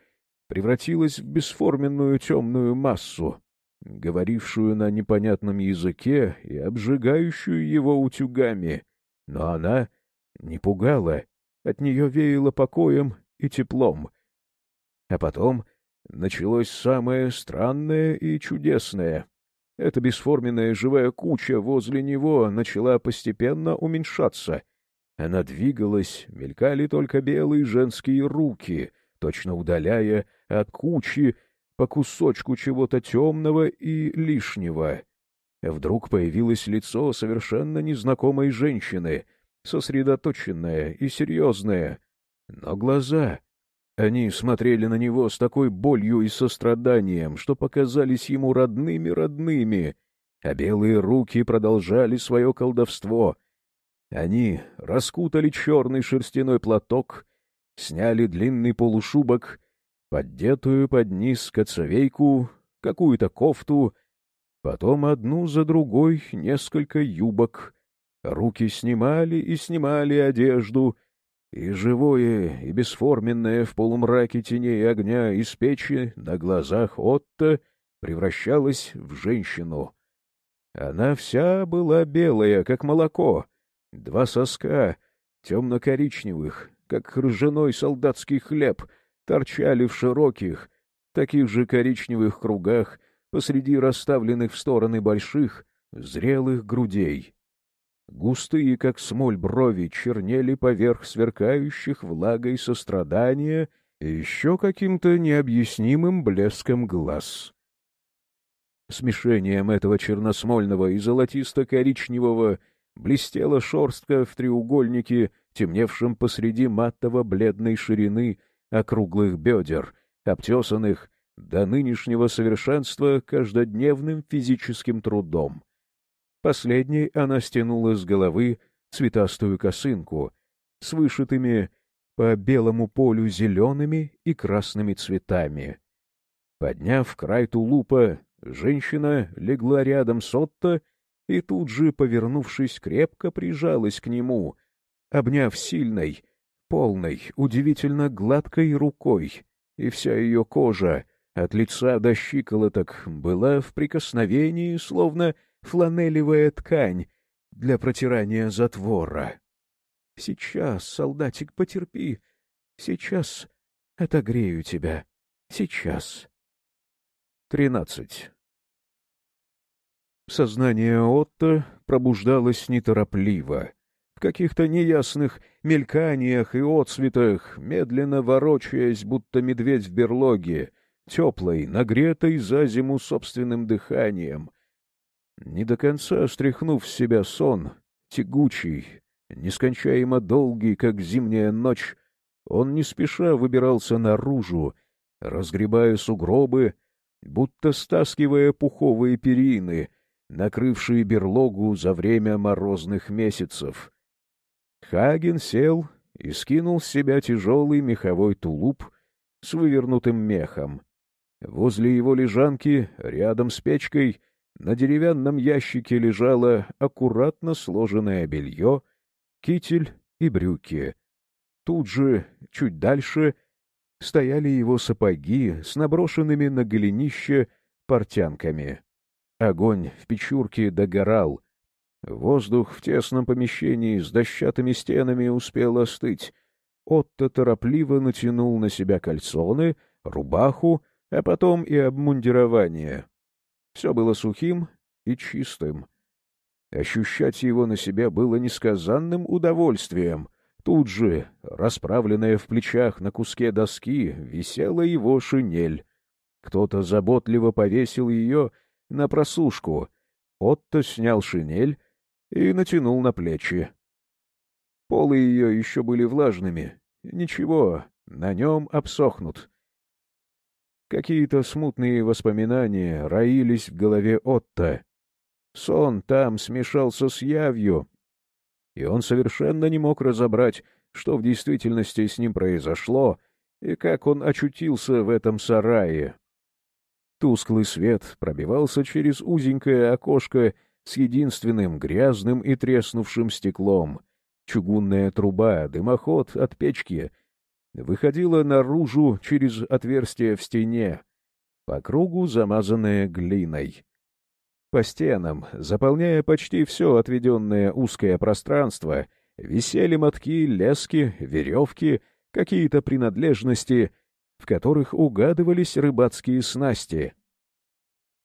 превратилась в бесформенную темную массу, говорившую на непонятном языке и обжигающую его утюгами. Но она не пугала, от нее веяло покоем и теплом. А потом началось самое странное и чудесное. Эта бесформенная живая куча возле него начала постепенно уменьшаться. Она двигалась, мелькали только белые женские руки, точно удаляя от кучи по кусочку чего-то темного и лишнего. Вдруг появилось лицо совершенно незнакомой женщины, сосредоточенное и серьезное. Но глаза они смотрели на него с такой болью и состраданием, что показались ему родными-родными, а белые руки продолжали свое колдовство. Они раскутали черный шерстяной платок, сняли длинный полушубок, поддетую под низ коцовейку, какую-то кофту, потом одну за другой несколько юбок. Руки снимали и снимали одежду — и живое, и бесформенное в полумраке теней огня из печи на глазах Отто превращалось в женщину. Она вся была белая, как молоко, два соска, темно-коричневых, как ржаной солдатский хлеб, торчали в широких, таких же коричневых кругах посреди расставленных в стороны больших, зрелых грудей. Густые, как смоль, брови чернели поверх сверкающих влагой сострадания и еще каким-то необъяснимым блеском глаз. Смешением этого черносмольного и золотисто-коричневого блестела шорстка в треугольнике, темневшем посреди матово-бледной ширины округлых бедер, обтесанных до нынешнего совершенства каждодневным физическим трудом. Последней она стянула с головы цветастую косынку с вышитыми по белому полю зелеными и красными цветами. Подняв край тулупа, женщина легла рядом с Отто и тут же, повернувшись, крепко прижалась к нему, обняв сильной, полной, удивительно гладкой рукой, и вся ее кожа, от лица до щиколоток, была в прикосновении, словно фланелевая ткань для протирания затвора. «Сейчас, солдатик, потерпи. Сейчас отогрею тебя. Сейчас». Тринадцать. Сознание Отто пробуждалось неторопливо. В каких-то неясных мельканиях и отсветах, медленно ворочаясь, будто медведь в берлоге, теплой, нагретой за зиму собственным дыханием. Не до конца стряхнув с себя сон, тягучий, нескончаемо долгий, как зимняя ночь, он не спеша выбирался наружу, разгребая сугробы, будто стаскивая пуховые перины — накрывшие берлогу за время морозных месяцев. Хаген сел и скинул с себя тяжелый меховой тулуп с вывернутым мехом. Возле его лежанки, рядом с печкой, на деревянном ящике лежало аккуратно сложенное белье, китель и брюки. Тут же, чуть дальше, стояли его сапоги с наброшенными на голенище портянками. Огонь в печурке догорал. Воздух в тесном помещении с дощатыми стенами успел остыть. Отто торопливо натянул на себя кальсоны, рубаху, а потом и обмундирование. Все было сухим и чистым. Ощущать его на себе было несказанным удовольствием. Тут же, расправленная в плечах на куске доски, висела его шинель. Кто-то заботливо повесил ее на просушку. Отто снял шинель и натянул на плечи. Полы ее еще были влажными. Ничего, на нем обсохнут. Какие-то смутные воспоминания роились в голове Отто. Сон там смешался с явью, и он совершенно не мог разобрать, что в действительности с ним произошло и как он очутился в этом сарае. Тусклый свет пробивался через узенькое окошко с единственным грязным и треснувшим стеклом. Чугунная труба, дымоход от печки выходила наружу через отверстие в стене, по кругу замазанное глиной. По стенам, заполняя почти все отведенное узкое пространство, висели мотки, лески, веревки, какие-то принадлежности — в которых угадывались рыбацкие снасти.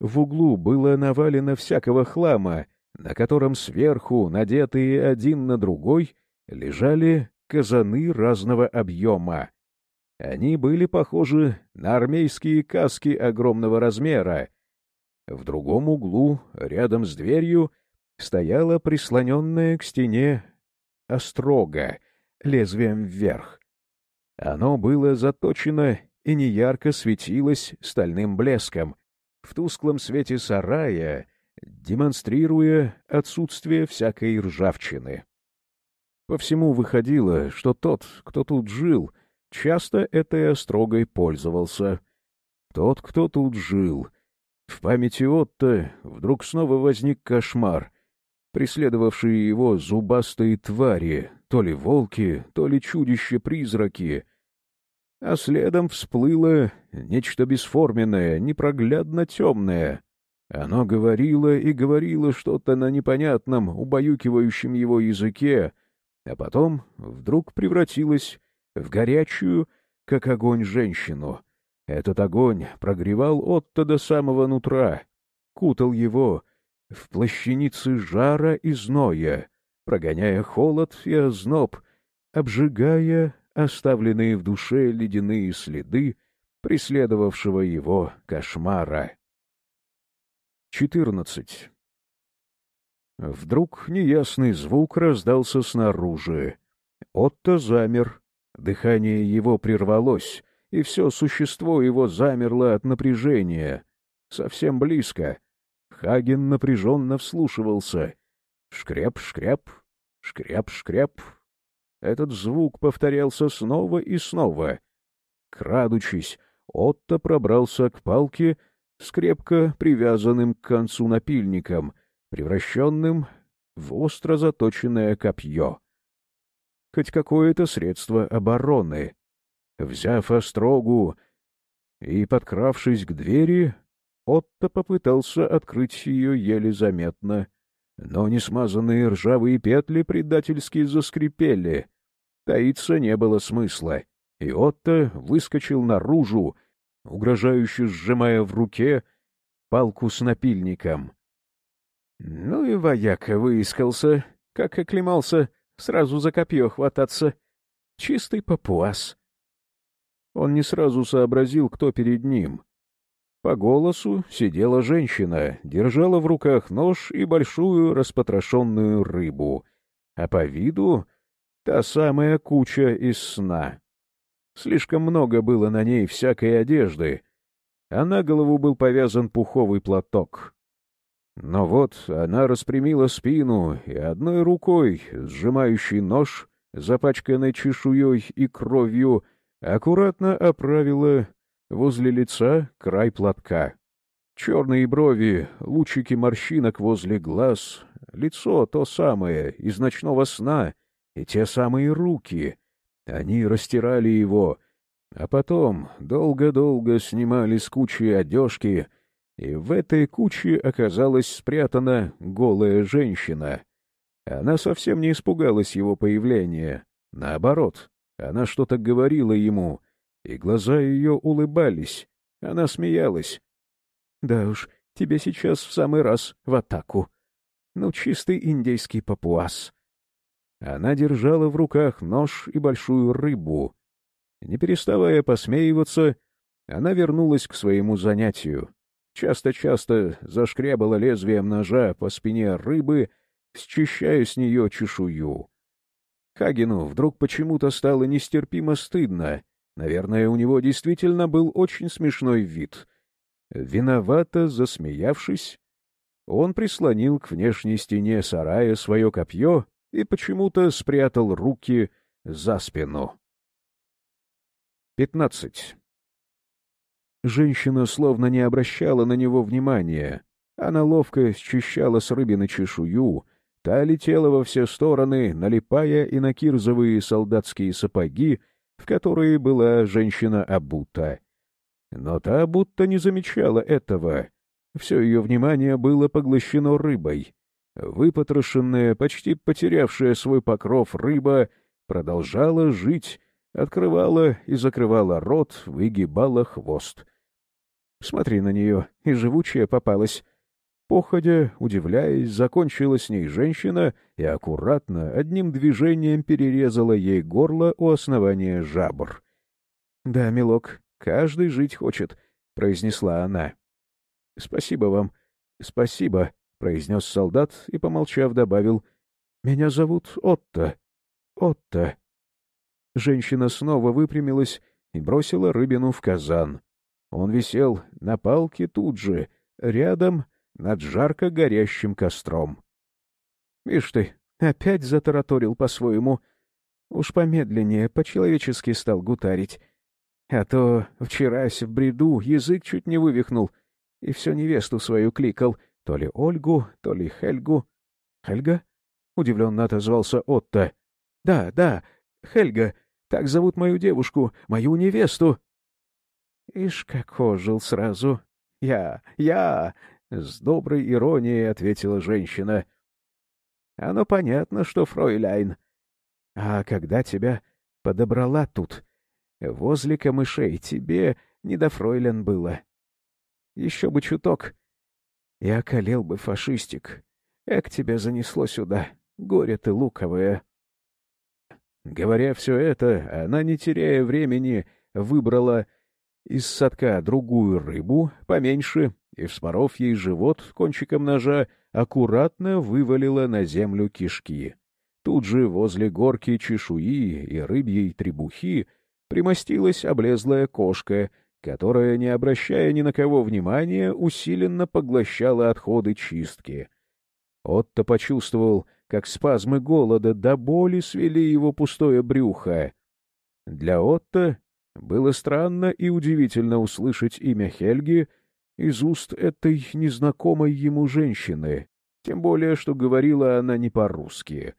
В углу было навалено всякого хлама, на котором сверху, надетые один на другой, лежали казаны разного объема. Они были похожи на армейские каски огромного размера. В другом углу, рядом с дверью, стояла прислоненная к стене острога, лезвием вверх. Оно было заточено и неярко светилось стальным блеском в тусклом свете сарая, демонстрируя отсутствие всякой ржавчины. По всему выходило, что тот, кто тут жил, часто этой острогой пользовался. Тот, кто тут жил. В памяти Отто вдруг снова возник кошмар, преследовавшие его зубастые твари, то ли волки, то ли чудища-призраки, а следом всплыло нечто бесформенное, непроглядно темное. Оно говорило и говорило что-то на непонятном, убаюкивающем его языке, а потом вдруг превратилось в горячую, как огонь, женщину. Этот огонь прогревал Отто до самого нутра, кутал его в плащаницы жара и зноя, прогоняя холод и озноб, обжигая оставленные в душе ледяные следы преследовавшего его кошмара. 14. Вдруг неясный звук раздался снаружи. Отто замер, дыхание его прервалось, и все существо его замерло от напряжения. Совсем близко. Хаген напряженно вслушивался. Шкряп-шкряп, шкряп-шкряп. Этот звук повторялся снова и снова. Крадучись, Отто пробрался к палке с крепко привязанным к концу напильником, превращенным в остро заточенное копье. Хоть какое-то средство обороны. Взяв острогу и подкравшись к двери, Отто попытался открыть ее еле заметно, но несмазанные ржавые петли предательски заскрипели. Таиться не было смысла, и Отто выскочил наружу, угрожающе сжимая в руке палку с напильником. Ну и вояка выискался, как оклемался, сразу за копье хвататься. Чистый папуас. Он не сразу сообразил, кто перед ним. По голосу сидела женщина, держала в руках нож и большую распотрошенную рыбу, а по виду — та самая куча из сна. Слишком много было на ней всякой одежды, а на голову был повязан пуховый платок. Но вот она распрямила спину и одной рукой, сжимающей нож, запачканной чешуей и кровью, аккуратно оправила возле лица край платка. Черные брови, лучики морщинок возле глаз, лицо то самое, из ночного сна, и те самые руки. Они растирали его, а потом долго-долго снимали с кучи одежки, и в этой куче оказалась спрятана голая женщина. Она совсем не испугалась его появления. Наоборот, она что-то говорила ему — и глаза ее улыбались. Она смеялась. «Да уж, тебе сейчас в самый раз в атаку. Ну, чистый индейский папуас». Она держала в руках нож и большую рыбу. Не переставая посмеиваться, она вернулась к своему занятию. Часто-часто зашкрябала лезвием ножа по спине рыбы, счищая с нее чешую. Хагину вдруг почему-то стало нестерпимо стыдно, Наверное, у него действительно был очень смешной вид. Виновато засмеявшись, он прислонил к внешней стене сарая свое копье и почему-то спрятал руки за спину. Пятнадцать. Женщина словно не обращала на него внимания. Она ловко счищала с рыбины чешую, та летела во все стороны, налипая и на кирзовые солдатские сапоги, в которые была женщина обута. Но та будто не замечала этого. Все ее внимание было поглощено рыбой. Выпотрошенная, почти потерявшая свой покров рыба продолжала жить, открывала и закрывала рот, выгибала хвост. Смотри на нее, и живучая попалась. Походя, удивляясь, закончила с ней женщина и аккуратно, одним движением перерезала ей горло у основания жабр. — Да, милок, каждый жить хочет, — произнесла она. — Спасибо вам. — Спасибо, — произнес солдат и, помолчав, добавил. — Меня зовут Отто. Отто. Женщина снова выпрямилась и бросила рыбину в казан. Он висел на палке тут же, рядом над жарко горящим костром. — Ишь ты, опять затараторил по-своему. Уж помедленнее, по-человечески стал гутарить. А то вчерась в бреду язык чуть не вывихнул, и все невесту свою кликал, то ли Ольгу, то ли Хельгу. — Хельга? — удивленно отозвался Отто. — Да, да, Хельга, так зовут мою девушку, мою невесту. Ишь, как ожил сразу. Я, я, с доброй иронией ответила женщина. Оно понятно, что фройляйн. А когда тебя подобрала тут, возле камышей, тебе не до фройлен было. Еще бы чуток. И околел бы фашистик. Эк тебя занесло сюда, горе ты луковое. Говоря все это, она, не теряя времени, выбрала из садка другую рыбу, поменьше, и, вспоров ей живот кончиком ножа, аккуратно вывалила на землю кишки. Тут же возле горки чешуи и рыбьей требухи примостилась облезлая кошка, которая, не обращая ни на кого внимания, усиленно поглощала отходы чистки. Отто почувствовал, как спазмы голода до боли свели его пустое брюхо. Для Отто было странно и удивительно услышать имя Хельги из уст этой незнакомой ему женщины, тем более, что говорила она не по-русски.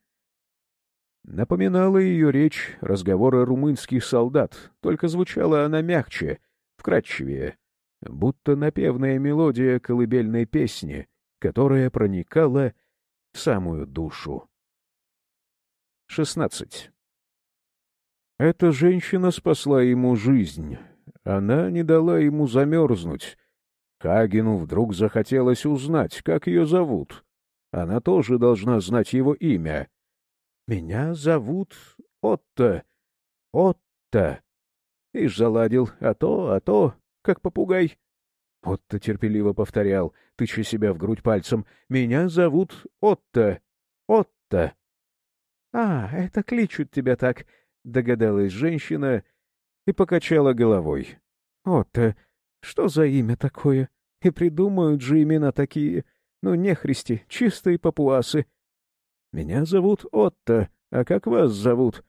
Напоминала ее речь разговоры румынских солдат, только звучала она мягче, вкрадчивее, будто напевная мелодия колыбельной песни, которая проникала в самую душу. 16. Эта женщина спасла ему жизнь. Она не дала ему замерзнуть. Хагену вдруг захотелось узнать, как ее зовут. Она тоже должна знать его имя. «Меня зовут Отто. Отто». Ишь заладил, а то, а то, как попугай. Отто терпеливо повторял, тыча себя в грудь пальцем. «Меня зовут Отто. Отто». «А, это кличут тебя так», — догадалась женщина и покачала головой. «Отто, что за имя такое? И придумают же имена такие. Ну, нехристи, чистые папуасы». «Меня зовут Отто, а как вас зовут?»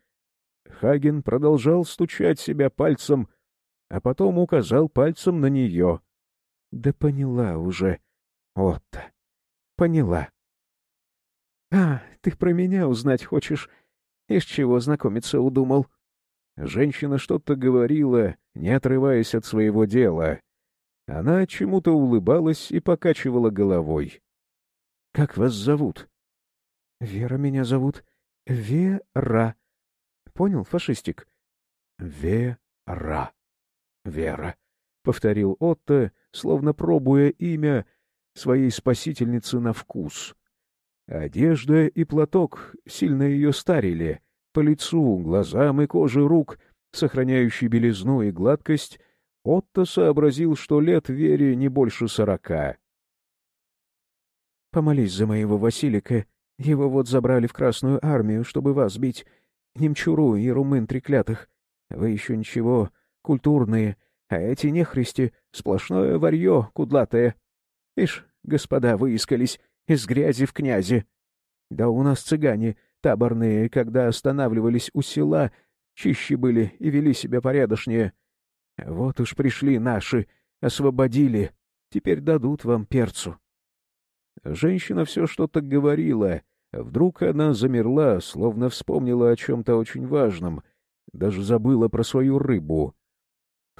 Хаген продолжал стучать себя пальцем, а потом указал пальцем на нее. «Да поняла уже, Отто, поняла». «А, ты про меня узнать хочешь?» Из чего знакомиться удумал? Женщина что-то говорила, не отрываясь от своего дела. Она чему-то улыбалась и покачивала головой. — Как вас зовут? — Вера меня зовут. Вера. Понял, фашистик? — Вера. Вера. — повторил Отто, словно пробуя имя своей спасительницы на вкус. Одежда и платок сильно ее старили. По лицу, глазам и коже рук, сохраняющей белизну и гладкость, Отто сообразил, что лет Вере не больше сорока. «Помолись за моего Василика. Его вот забрали в Красную Армию, чтобы вас бить. Немчуру и румын треклятых. Вы еще ничего, культурные, а эти нехристи — сплошное варье кудлатое. Ишь, господа выискались, из грязи в князи. Да у нас цыгане таборные, когда останавливались у села, чище были и вели себя порядочнее. Вот уж пришли наши, освободили, теперь дадут вам перцу. Женщина все что-то говорила, вдруг она замерла, словно вспомнила о чем-то очень важном, даже забыла про свою рыбу.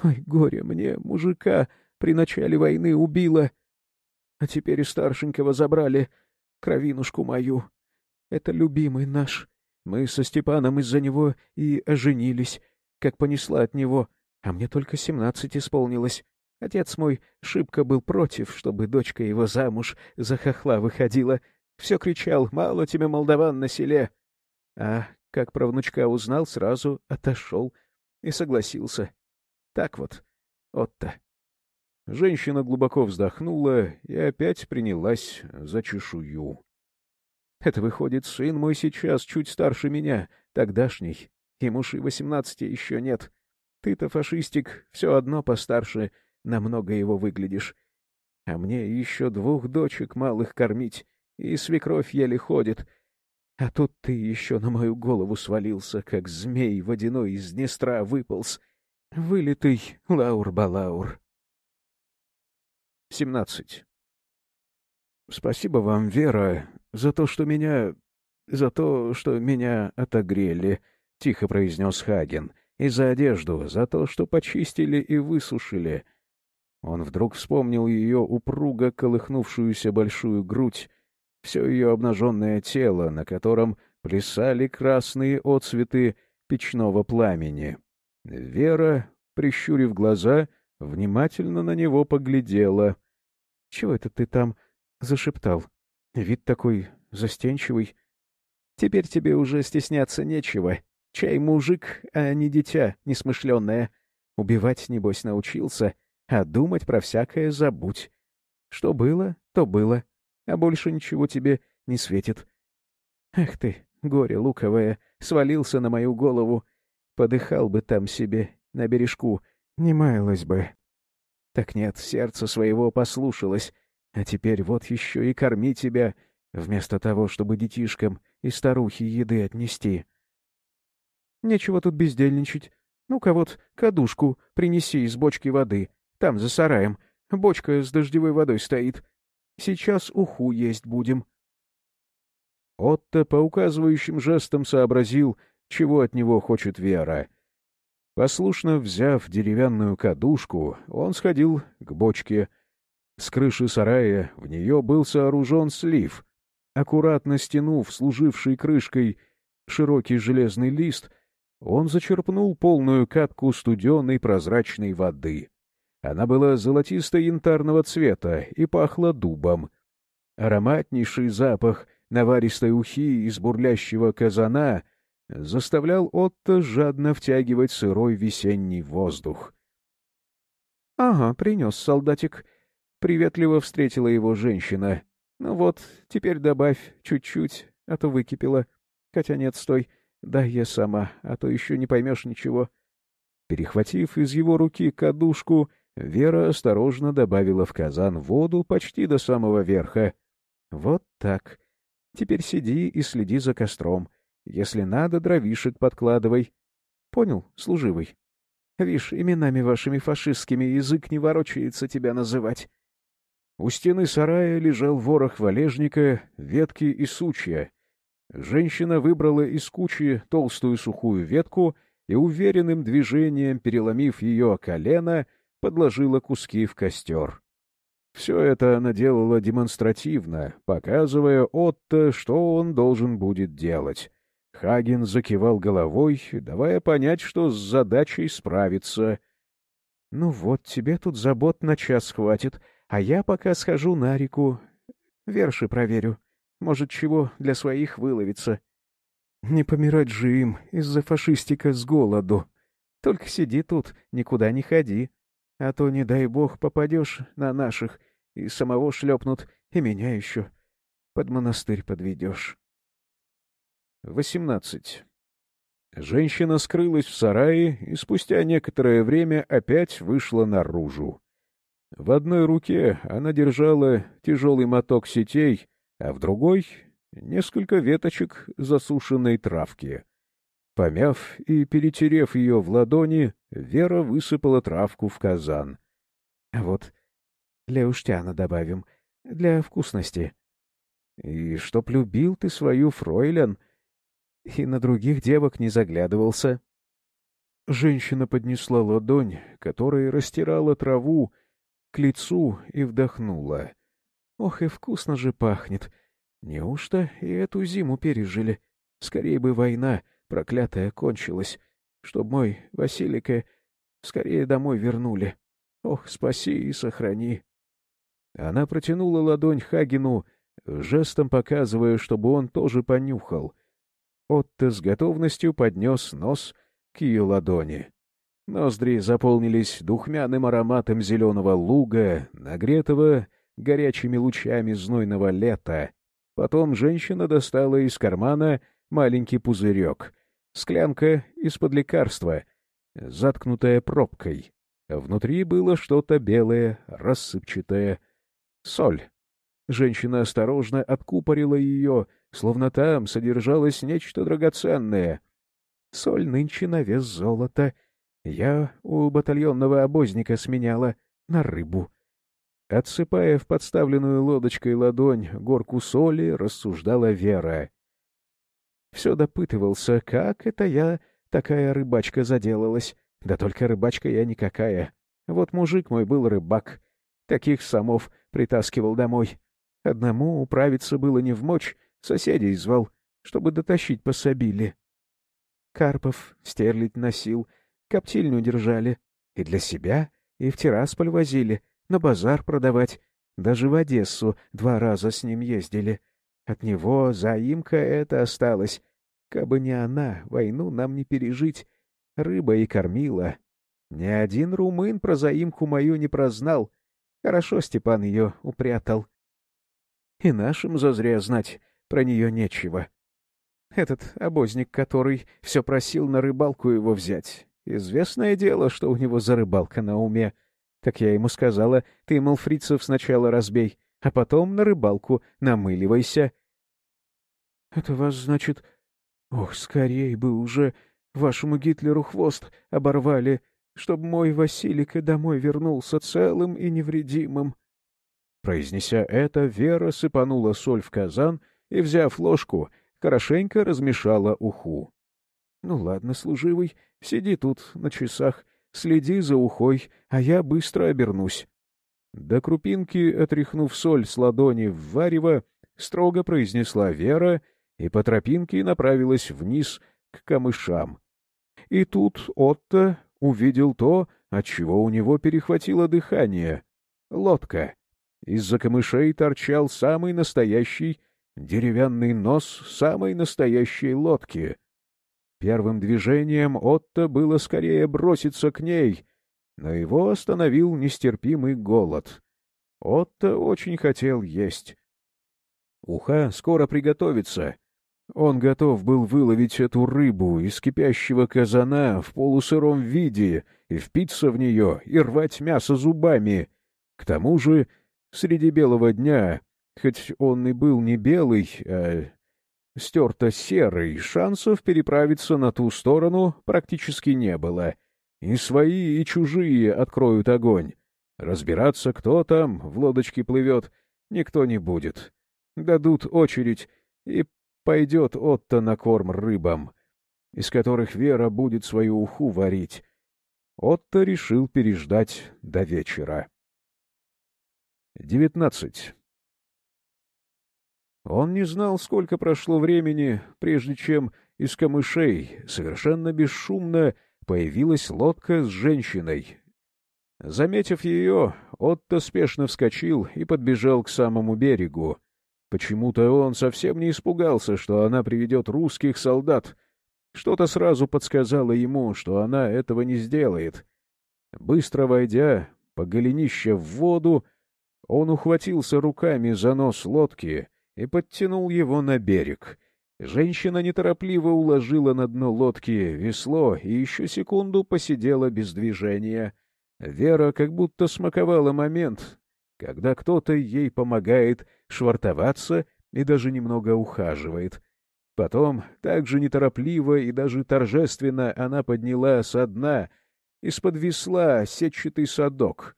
Ой, горе мне, мужика при начале войны убила, а теперь и старшенького забрали, кровинушку мою. Это любимый наш. Мы со Степаном из-за него и оженились, как понесла от него, а мне только семнадцать исполнилось. Отец мой шибко был против, чтобы дочка его замуж за хохла выходила. Все кричал «Мало тебе, молдаван, на селе!» А как про внучка узнал, сразу отошел и согласился. Так вот, Отто. Женщина глубоко вздохнула и опять принялась за чешую. Это выходит, сын мой сейчас чуть старше меня, тогдашний. Ему ж и восемнадцати еще нет. Ты-то, фашистик, все одно постарше, намного его выглядишь. А мне еще двух дочек малых кормить, и свекровь еле ходит. А тут ты еще на мою голову свалился, как змей водяной из Днестра выполз. Вылитый Лаур-Балаур. 17. Спасибо вам, Вера, за то, что меня... за то, что меня отогрели, — тихо произнес Хаген, — и за одежду, за то, что почистили и высушили. Он вдруг вспомнил ее упруго колыхнувшуюся большую грудь, все ее обнаженное тело, на котором плясали красные отцветы печного пламени. Вера, прищурив глаза, внимательно на него поглядела. — Чего это ты там зашептал? Вид такой застенчивый. Теперь тебе уже стесняться нечего. Чай мужик, а не дитя несмышленное. Убивать, небось, научился, а думать про всякое забудь. Что было, то было, а больше ничего тебе не светит. Эх ты, горе луковое, свалился на мою голову. Подыхал бы там себе, на бережку, не маялась бы. Так нет, сердце своего послушалось, а теперь вот еще и корми тебя, вместо того, чтобы детишкам и старухе еды отнести. Нечего тут бездельничать. Ну-ка вот, кадушку принеси из бочки воды, там, за сараем. Бочка с дождевой водой стоит. Сейчас уху есть будем. Отто по указывающим жестам сообразил, чего от него хочет Вера. Послушно взяв деревянную кадушку, он сходил к бочке. С крыши сарая в нее был сооружен слив. Аккуратно стянув служивший крышкой широкий железный лист, он зачерпнул полную катку студеной прозрачной воды. Она была золотисто-янтарного цвета и пахла дубом. Ароматнейший запах наваристой ухи из бурлящего казана заставлял Отто жадно втягивать сырой весенний воздух. — Ага, принес солдатик. Приветливо встретила его женщина. — Ну вот, теперь добавь чуть-чуть, а то выкипела. Хотя нет, стой, дай я сама, а то еще не поймешь ничего. Перехватив из его руки кадушку, Вера осторожно добавила в казан воду почти до самого верха. «Вот так. Теперь сиди и следи за костром. Если надо, дровишек подкладывай. Понял, служивый? Вишь, именами вашими фашистскими язык не ворочается тебя называть». У стены сарая лежал ворох валежника, ветки и сучья. Женщина выбрала из кучи толстую сухую ветку и уверенным движением, переломив ее колено, подложила куски в костер. Все это она делала демонстративно, показывая Отто, что он должен будет делать. Хаген закивал головой, давая понять, что с задачей справится. — Ну вот, тебе тут забот на час хватит, а я пока схожу на реку. Верши проверю. Может, чего для своих выловится. Не помирать же им из-за фашистика с голоду. Только сиди тут, никуда не ходи. А то, не дай бог, попадешь на наших, и самого шлепнут, и меня еще под монастырь подведешь. Восемнадцать. Женщина скрылась в сарае и спустя некоторое время опять вышла наружу. В одной руке она держала тяжелый моток сетей, а в другой — несколько веточек засушенной травки. Помяв и перетерев ее в ладони, Вера высыпала травку в казан. — Вот, леуштяна добавим, для вкусности. — И чтоб любил ты свою фройлен, и на других девок не заглядывался. Женщина поднесла ладонь, которая растирала траву, к лицу и вдохнула. Ох, и вкусно же пахнет! Неужто и эту зиму пережили? Скорее бы война — проклятая кончилась, чтоб мой Василика скорее домой вернули. Ох, спаси и сохрани. Она протянула ладонь Хагину, жестом показывая, чтобы он тоже понюхал. Отто с готовностью поднес нос к ее ладони. Ноздри заполнились духмяным ароматом зеленого луга, нагретого горячими лучами знойного лета. Потом женщина достала из кармана маленький пузырек, склянка из-под лекарства, заткнутая пробкой. Внутри было что-то белое, рассыпчатое. Соль. Женщина осторожно откупорила ее, словно там содержалось нечто драгоценное. Соль нынче на вес золота. Я у батальонного обозника сменяла на рыбу. Отсыпая в подставленную лодочкой ладонь горку соли, рассуждала Вера. Все допытывался, как это я, такая рыбачка, заделалась. Да только рыбачка я никакая. Вот мужик мой был рыбак. Таких самов притаскивал домой. Одному управиться было не в мочь, соседей звал, чтобы дотащить пособили. Карпов стерлить носил, коптильню держали. И для себя, и в Тирасполь возили, на базар продавать. Даже в Одессу два раза с ним ездили. От него заимка эта осталась. Кабы не она, войну нам не пережить. Рыба и кормила. Ни один румын про заимку мою не прознал. Хорошо Степан ее упрятал. И нашим зазря знать про нее нечего. Этот обозник, который все просил на рыбалку его взять. Известное дело, что у него за рыбалка на уме. Так я ему сказала, ты, мол, фрицев сначала разбей, а потом на рыбалку намыливайся. — Это вас, значит... Ох, скорей бы уже вашему Гитлеру хвост оборвали, чтоб мой Василик и домой вернулся целым и невредимым. Произнеся это, Вера сыпанула соль в казан и, взяв ложку, хорошенько размешала уху. — Ну ладно, служивый, сиди тут на часах, следи за ухой, а я быстро обернусь. До крупинки, отряхнув соль с ладони в варево, строго произнесла Вера и по тропинке направилась вниз к камышам. И тут Отто увидел то, от чего у него перехватило дыхание — лодка. Из-за камышей торчал самый настоящий деревянный нос самой настоящей лодки. Первым движением Отто было скорее броситься к ней, но его остановил нестерпимый голод. Отто очень хотел есть. Уха скоро приготовится. Он готов был выловить эту рыбу из кипящего казана в полусыром виде и впиться в нее и рвать мясо зубами. К тому же среди белого дня, хоть он и был не белый, а стерто-серый, шансов переправиться на ту сторону практически не было. И свои, и чужие откроют огонь. Разбираться, кто там в лодочке плывет, никто не будет. Дадут очередь, и пойдет Отто на корм рыбам, из которых Вера будет свою уху варить. Отто решил переждать до вечера. 19. Он не знал, сколько прошло времени, прежде чем из камышей совершенно бесшумно появилась лодка с женщиной. Заметив ее, Отто спешно вскочил и подбежал к самому берегу. Почему-то он совсем не испугался, что она приведет русских солдат. Что-то сразу подсказало ему, что она этого не сделает. Быстро войдя по голенище в воду, он ухватился руками за нос лодки и подтянул его на берег. Женщина неторопливо уложила на дно лодки весло и еще секунду посидела без движения. Вера как будто смаковала момент, когда кто-то ей помогает швартоваться и даже немного ухаживает. Потом, так же неторопливо и даже торжественно, она подняла со дна из-под весла сетчатый садок,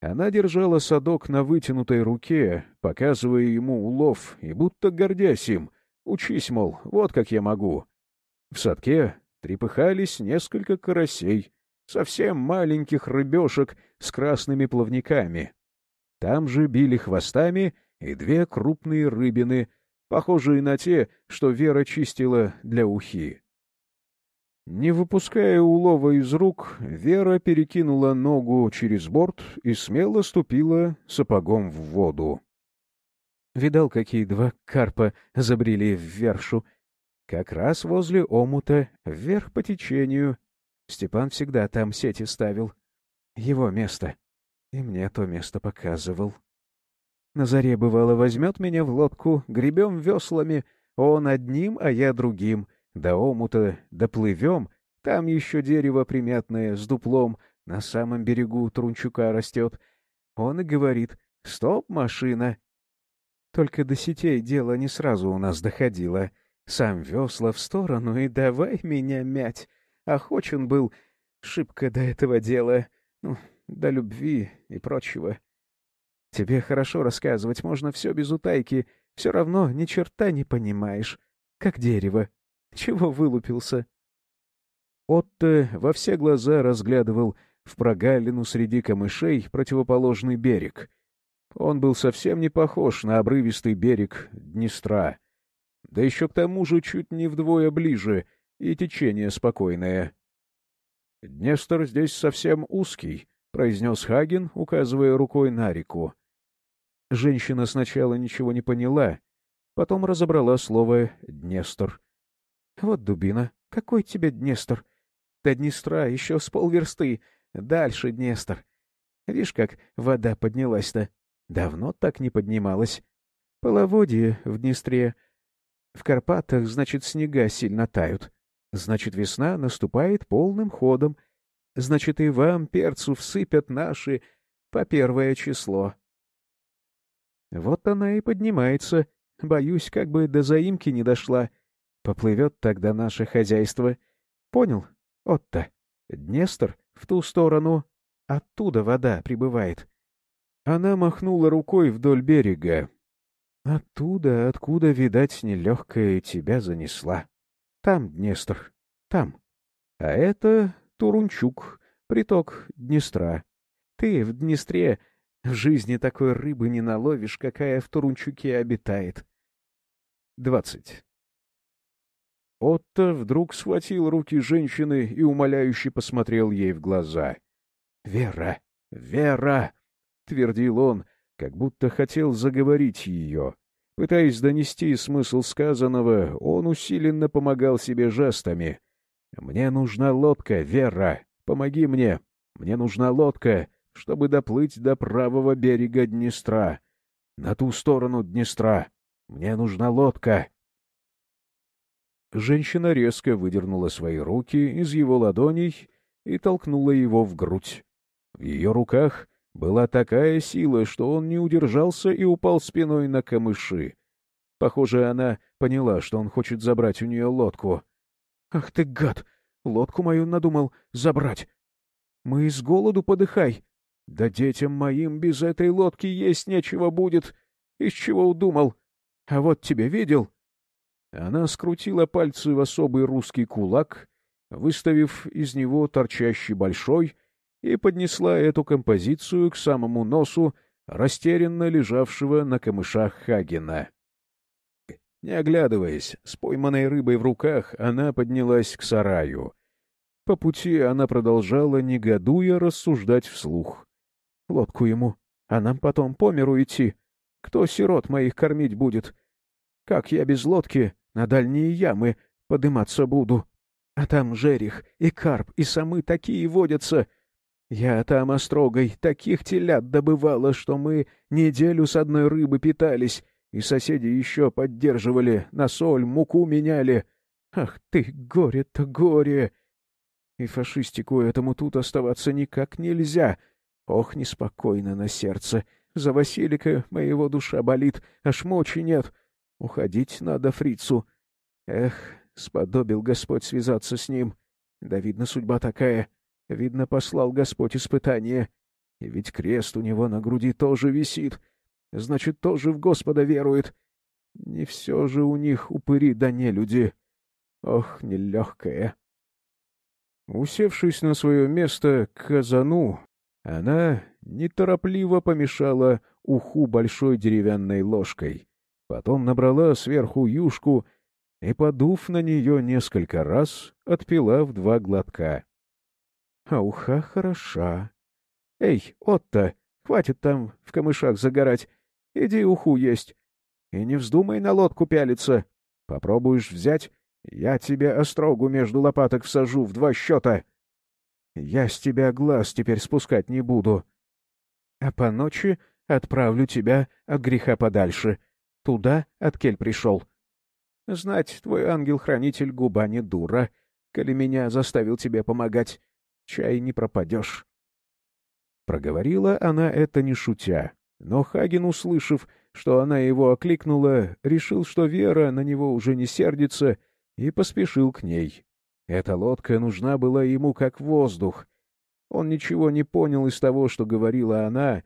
она держала садок на вытянутой руке, показывая ему улов, и будто гордясь им. Учись, мол, вот как я могу. В садке трепыхались несколько карасей, совсем маленьких рыбешек с красными плавниками. Там же били хвостами и две крупные рыбины, похожие на те, что Вера чистила для ухи. Не выпуская улова из рук, Вера перекинула ногу через борт и смело ступила сапогом в воду. Видал, какие два карпа забрели в вершу. Как раз возле омута, вверх по течению. Степан всегда там сети ставил. Его место. И мне то место показывал. На заре, бывало, возьмет меня в лодку, гребем веслами, он одним, а я другим — до омута доплывем, там еще дерево приметное с дуплом на самом берегу Трунчука растет. Он и говорит «Стоп, машина!» Только до сетей дело не сразу у нас доходило. Сам весла в сторону и давай меня мять. Охочен был шибко до этого дела, ну, до любви и прочего. Тебе хорошо рассказывать, можно все без утайки, все равно ни черта не понимаешь, как дерево. <laughs> Чего вылупился? Отто во все глаза разглядывал в прогалину среди камышей противоположный берег. Он был совсем не похож на обрывистый берег Днестра. Да еще к тому же чуть не вдвое ближе, и течение спокойное. — Днестр здесь совсем узкий, — произнес Хаген, указывая рукой на реку. Женщина сначала ничего не поняла, потом разобрала слово «Днестр». Вот дубина. Какой тебе Днестр? До Днестра еще с полверсты. Дальше Днестр. Видишь, как вода поднялась-то. Давно так не поднималась. Половодье в Днестре. В Карпатах, значит, снега сильно тают. Значит, весна наступает полным ходом. Значит, и вам перцу всыпят наши по первое число. Вот она и поднимается. Боюсь, как бы до заимки не дошла. Поплывет тогда наше хозяйство. Понял, Отто? Днестр в ту сторону. Оттуда вода прибывает. Она махнула рукой вдоль берега. Оттуда, откуда, видать, нелегкая тебя занесла. Там Днестр, там. А это Турунчук, приток Днестра. Ты в Днестре в жизни такой рыбы не наловишь, какая в Турунчуке обитает. Двадцать. Отто вдруг схватил руки женщины и умоляюще посмотрел ей в глаза. «Вера! Вера!» — твердил он, как будто хотел заговорить ее. Пытаясь донести смысл сказанного, он усиленно помогал себе жестами. «Мне нужна лодка, Вера! Помоги мне! Мне нужна лодка, чтобы доплыть до правого берега Днестра, на ту сторону Днестра. Мне нужна лодка!» Женщина резко выдернула свои руки из его ладоней и толкнула его в грудь. В ее руках была такая сила, что он не удержался и упал спиной на камыши. Похоже, она поняла, что он хочет забрать у нее лодку. «Ах ты, гад! Лодку мою надумал забрать! Мы с голоду подыхай! Да детям моим без этой лодки есть нечего будет! Из чего удумал? А вот тебе видел?» Она скрутила пальцы в особый русский кулак, выставив из него торчащий большой, и поднесла эту композицию к самому носу растерянно лежавшего на камышах Хагена. Не оглядываясь, с пойманной рыбой в руках, она поднялась к сараю. По пути она продолжала, негодуя, рассуждать вслух. «Лодку ему, а нам потом по миру идти. Кто сирот моих кормить будет? Как я без лодки на дальние ямы подыматься буду? А там жерех и карп и самы такие водятся. Я там острогой таких телят добывала, что мы неделю с одной рыбы питались, и соседи еще поддерживали, на соль, муку меняли. Ах ты, горе-то горе! И фашистику этому тут оставаться никак нельзя. Ох, неспокойно на сердце. За Василика моего душа болит, аж мочи нет. Уходить надо фрицу. Эх, сподобил Господь связаться с ним. Да, видно, судьба такая. Видно, послал Господь испытание. И ведь крест у него на груди тоже висит. Значит, тоже в Господа верует. Не все же у них упыри да не люди. Ох, нелегкое. Усевшись на свое место к казану, она неторопливо помешала уху большой деревянной ложкой. Потом набрала сверху юшку и, подув на нее несколько раз, отпила в два глотка. А уха хороша. Эй, Отто, хватит там в камышах загорать. Иди уху есть. И не вздумай на лодку пялиться. Попробуешь взять, я тебе острогу между лопаток всажу в два счета. Я с тебя глаз теперь спускать не буду. А по ночи отправлю тебя от греха подальше, туда, от кель пришел. Знать, твой ангел-хранитель губа не дура, коли меня заставил тебе помогать. Чай не пропадешь. Проговорила она это не шутя, но Хаген, услышав, что она его окликнула, решил, что Вера на него уже не сердится, и поспешил к ней. Эта лодка нужна была ему как воздух. Он ничего не понял из того, что говорила она.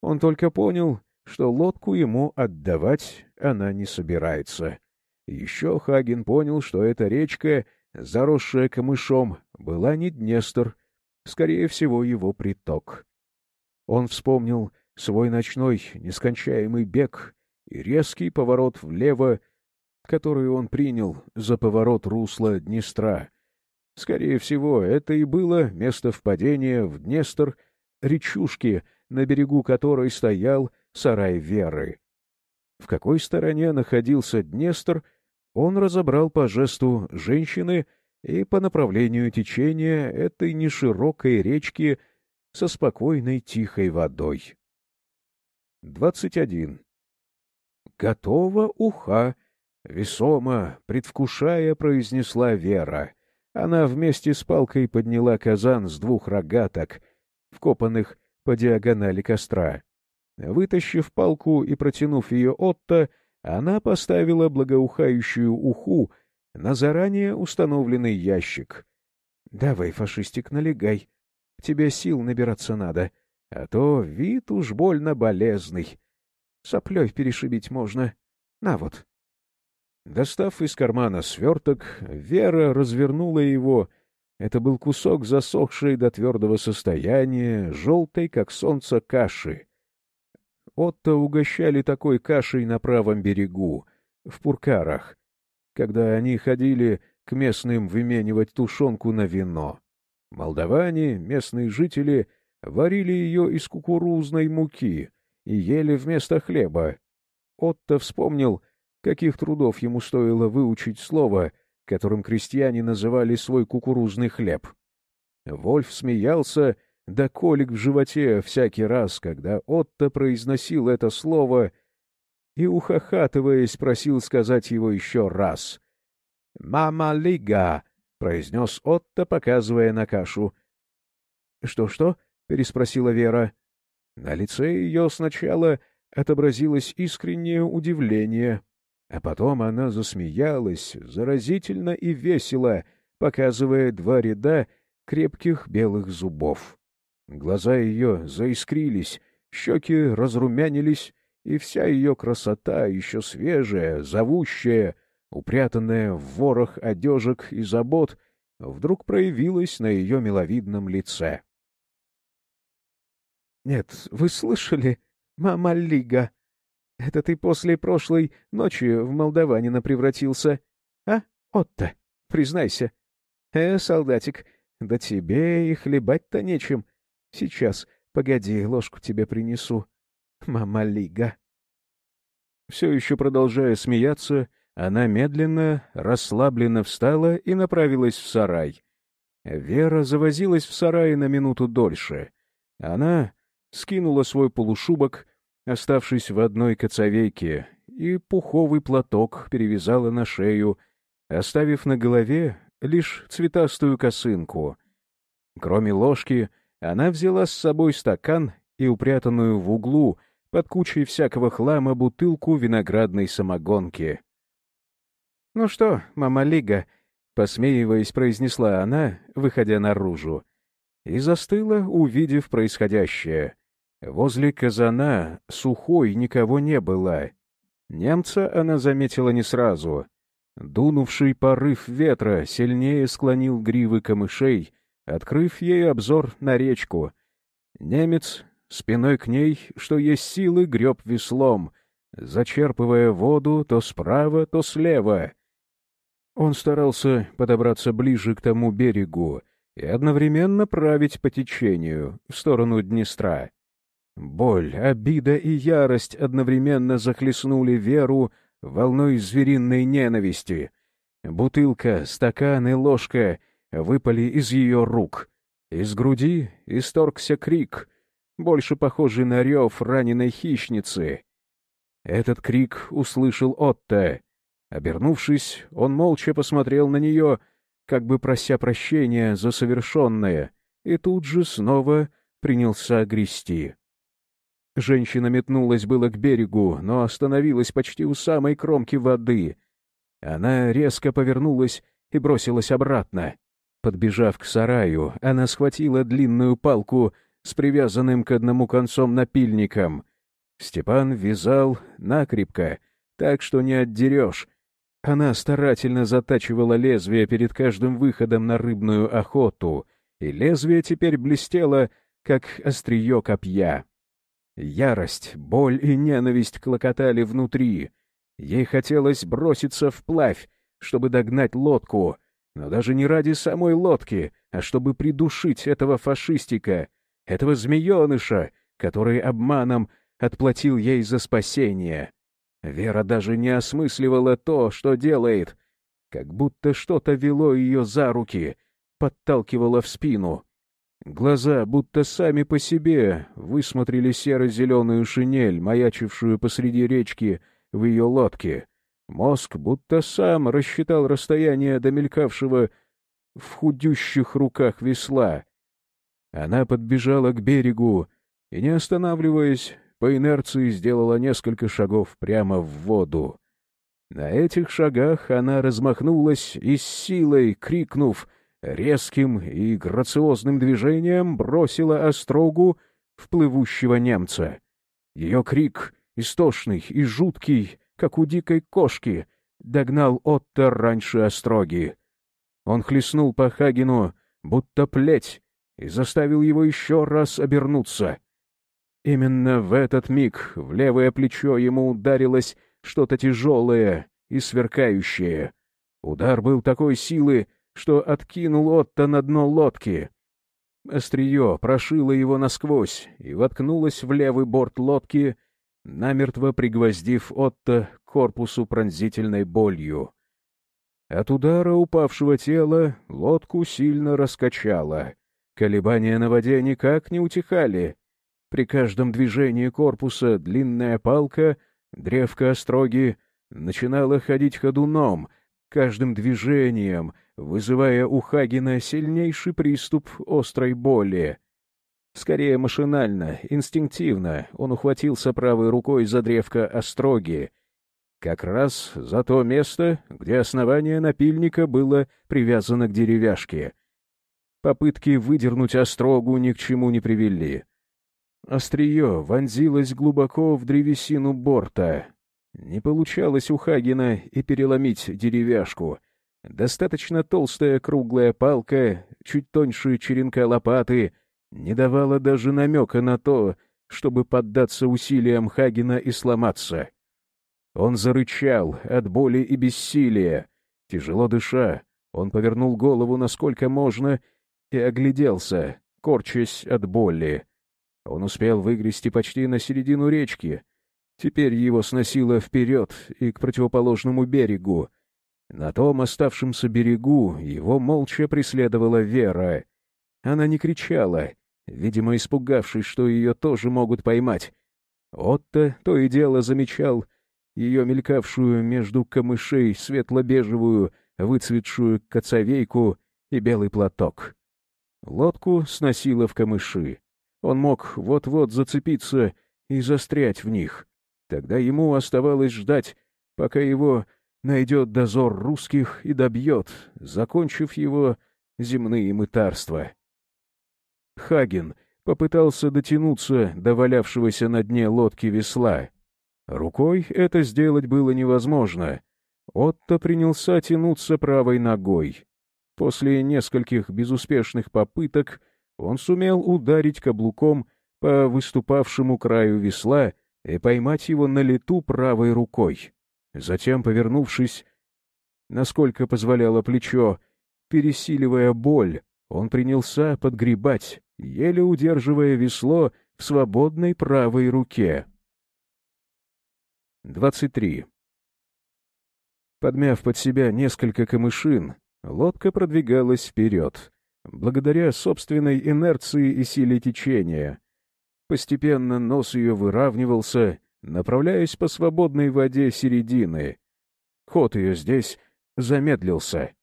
Он только понял, что лодку ему отдавать она не собирается. Еще Хаген понял, что эта речка, заросшая камышом, была не Днестр, скорее всего, его приток. Он вспомнил свой ночной нескончаемый бег и резкий поворот влево, который он принял за поворот русла Днестра. Скорее всего, это и было место впадения в Днестр речушки, на берегу которой стоял сарай Веры. В какой стороне находился Днестр, он разобрал по жесту женщины и по направлению течения этой неширокой речки со спокойной тихой водой. 21. Готова уха, весомо, предвкушая, произнесла Вера. Она вместе с палкой подняла казан с двух рогаток, вкопанных по диагонали костра. Вытащив палку и протянув ее Отто, она поставила благоухающую уху на заранее установленный ящик. — Давай, фашистик, налегай. Тебе сил набираться надо, а то вид уж больно болезный. Соплей перешибить можно. На вот. Достав из кармана сверток, Вера развернула его. Это был кусок засохшей до твердого состояния, желтой, как солнце, каши. Отто угощали такой кашей на правом берегу, в Пуркарах, когда они ходили к местным выменивать тушенку на вино. Молдаване, местные жители, варили ее из кукурузной муки и ели вместо хлеба. Отто вспомнил, каких трудов ему стоило выучить слово, которым крестьяне называли свой кукурузный хлеб. Вольф смеялся, да колик в животе всякий раз, когда Отто произносил это слово, и, ухахатываясь, просил сказать его еще раз. «Мама Лига!» — произнес Отто, показывая на кашу. «Что-что?» — переспросила Вера. На лице ее сначала отобразилось искреннее удивление, а потом она засмеялась заразительно и весело, показывая два ряда крепких белых зубов. Глаза ее заискрились, щеки разрумянились, и вся ее красота, еще свежая, зовущая, упрятанная в ворох одежек и забот, вдруг проявилась на ее миловидном лице. — Нет, вы слышали, мама Лига? Это ты после прошлой ночи в молдаванина превратился, а, Отто? Признайся. Э, солдатик, да тебе и хлебать-то нечем. Сейчас, погоди, ложку тебе принесу. Мама Лига. Все еще продолжая смеяться, она медленно, расслабленно встала и направилась в сарай. Вера завозилась в сарае на минуту дольше. Она скинула свой полушубок, оставшись в одной коцовейке, и пуховый платок перевязала на шею, оставив на голове лишь цветастую косынку. Кроме ложки, она взяла с собой стакан и упрятанную в углу под кучей всякого хлама бутылку виноградной самогонки. «Ну что, мама Лига?» — посмеиваясь, произнесла она, выходя наружу. И застыла, увидев происходящее. Возле казана сухой никого не было. Немца она заметила не сразу. Дунувший порыв ветра сильнее склонил гривы камышей, открыв ей обзор на речку. Немец, спиной к ней, что есть силы, греб веслом, зачерпывая воду то справа, то слева. Он старался подобраться ближе к тому берегу и одновременно править по течению, в сторону Днестра. Боль, обида и ярость одновременно захлестнули Веру волной звериной ненависти. Бутылка, стакан и ложка выпали из ее рук. Из груди исторгся крик, больше похожий на рев раненой хищницы. Этот крик услышал Отто. Обернувшись, он молча посмотрел на нее, как бы прося прощения за совершенное, и тут же снова принялся грести. Женщина метнулась было к берегу, но остановилась почти у самой кромки воды. Она резко повернулась и бросилась обратно. Подбежав к сараю, она схватила длинную палку с привязанным к одному концом напильником. Степан вязал накрепко, так что не отдерешь. Она старательно затачивала лезвие перед каждым выходом на рыбную охоту, и лезвие теперь блестело, как острие копья. Ярость, боль и ненависть клокотали внутри. Ей хотелось броситься вплавь, чтобы догнать лодку, но даже не ради самой лодки, а чтобы придушить этого фашистика, этого змееныша, который обманом отплатил ей за спасение. Вера даже не осмысливала то, что делает, как будто что-то вело ее за руки, подталкивало в спину. Глаза, будто сами по себе, высмотрели серо-зеленую шинель, маячившую посреди речки в ее лодке, Мозг будто сам рассчитал расстояние до мелькавшего в худющих руках весла. Она подбежала к берегу и, не останавливаясь, по инерции сделала несколько шагов прямо в воду. На этих шагах она размахнулась и с силой, крикнув, резким и грациозным движением бросила острогу в плывущего немца. Ее крик, истошный и жуткий, как у дикой кошки, догнал Отто раньше остроги. Он хлестнул по Хагину, будто плеть, и заставил его еще раз обернуться. Именно в этот миг в левое плечо ему ударилось что-то тяжелое и сверкающее. Удар был такой силы, что откинул Отто на дно лодки. Острие прошило его насквозь и воткнулось в левый борт лодки, намертво пригвоздив Отто к корпусу пронзительной болью. От удара упавшего тела лодку сильно раскачало. Колебания на воде никак не утихали. При каждом движении корпуса длинная палка, древко остроги, начинала ходить ходуном, каждым движением, вызывая у Хагена сильнейший приступ острой боли. Скорее машинально, инстинктивно он ухватился правой рукой за древко остроги, как раз за то место, где основание напильника было привязано к деревяшке. Попытки выдернуть острогу ни к чему не привели. Острие вонзилось глубоко в древесину борта. Не получалось у Хагена и переломить деревяшку. Достаточно толстая круглая палка, чуть тоньше черенка лопаты, не давала даже намека на то, чтобы поддаться усилиям Хагена и сломаться. Он зарычал от боли и бессилия. Тяжело дыша, он повернул голову насколько можно и огляделся, корчась от боли. Он успел выгрести почти на середину речки. Теперь его сносило вперед и к противоположному берегу. На том оставшемся берегу его молча преследовала Вера. Она не кричала, видимо, испугавшись, что ее тоже могут поймать. Отто то и дело замечал ее мелькавшую между камышей светло-бежевую, выцветшую коцовейку и белый платок. Лодку сносило в камыши. Он мог вот-вот зацепиться и застрять в них. Тогда ему оставалось ждать, пока его найдет дозор русских и добьет, закончив его земные мытарства. Хаген попытался дотянуться до валявшегося на дне лодки весла. Рукой это сделать было невозможно. Отто принялся тянуться правой ногой. После нескольких безуспешных попыток он сумел ударить каблуком по выступавшему краю весла и поймать его на лету правой рукой. Затем, повернувшись, насколько позволяло плечо, пересиливая боль, он принялся подгребать, еле удерживая весло в свободной правой руке. 23. Подмяв под себя несколько камышин, Лодка продвигалась вперед, благодаря собственной инерции и силе течения. Постепенно нос ее выравнивался, направляясь по свободной воде середины. Ход ее здесь замедлился.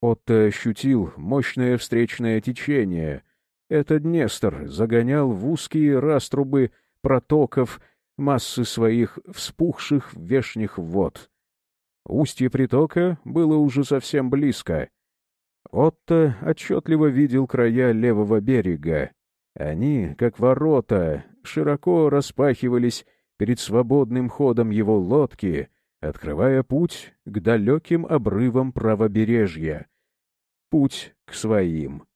Отто ощутил мощное встречное течение. Это Днестр загонял в узкие раструбы протоков массы своих вспухших вешних вод. Устье притока было уже совсем близко. Отто отчетливо видел края левого берега. Они, как ворота, широко распахивались перед свободным ходом его лодки, открывая путь к далеким обрывам правобережья. Путь к своим.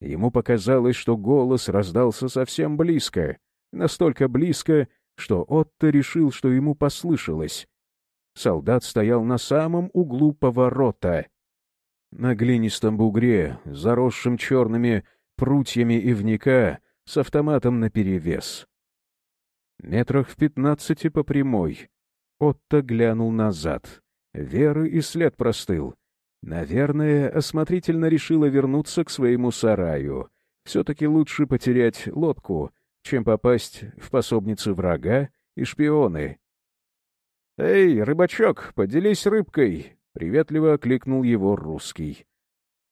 Ему показалось, что голос раздался совсем близко, настолько близко, что Отто решил, что ему послышалось. Солдат стоял на самом углу поворота. На глинистом бугре, заросшем черными прутьями ивника, с автоматом наперевес. Метрах в пятнадцати по прямой. Отто глянул назад. Веры и след простыл. Наверное, осмотрительно решила вернуться к своему сараю. Все-таки лучше потерять лодку, чем попасть в пособницы врага и шпионы. «Эй, рыбачок, поделись рыбкой!» — приветливо окликнул его русский.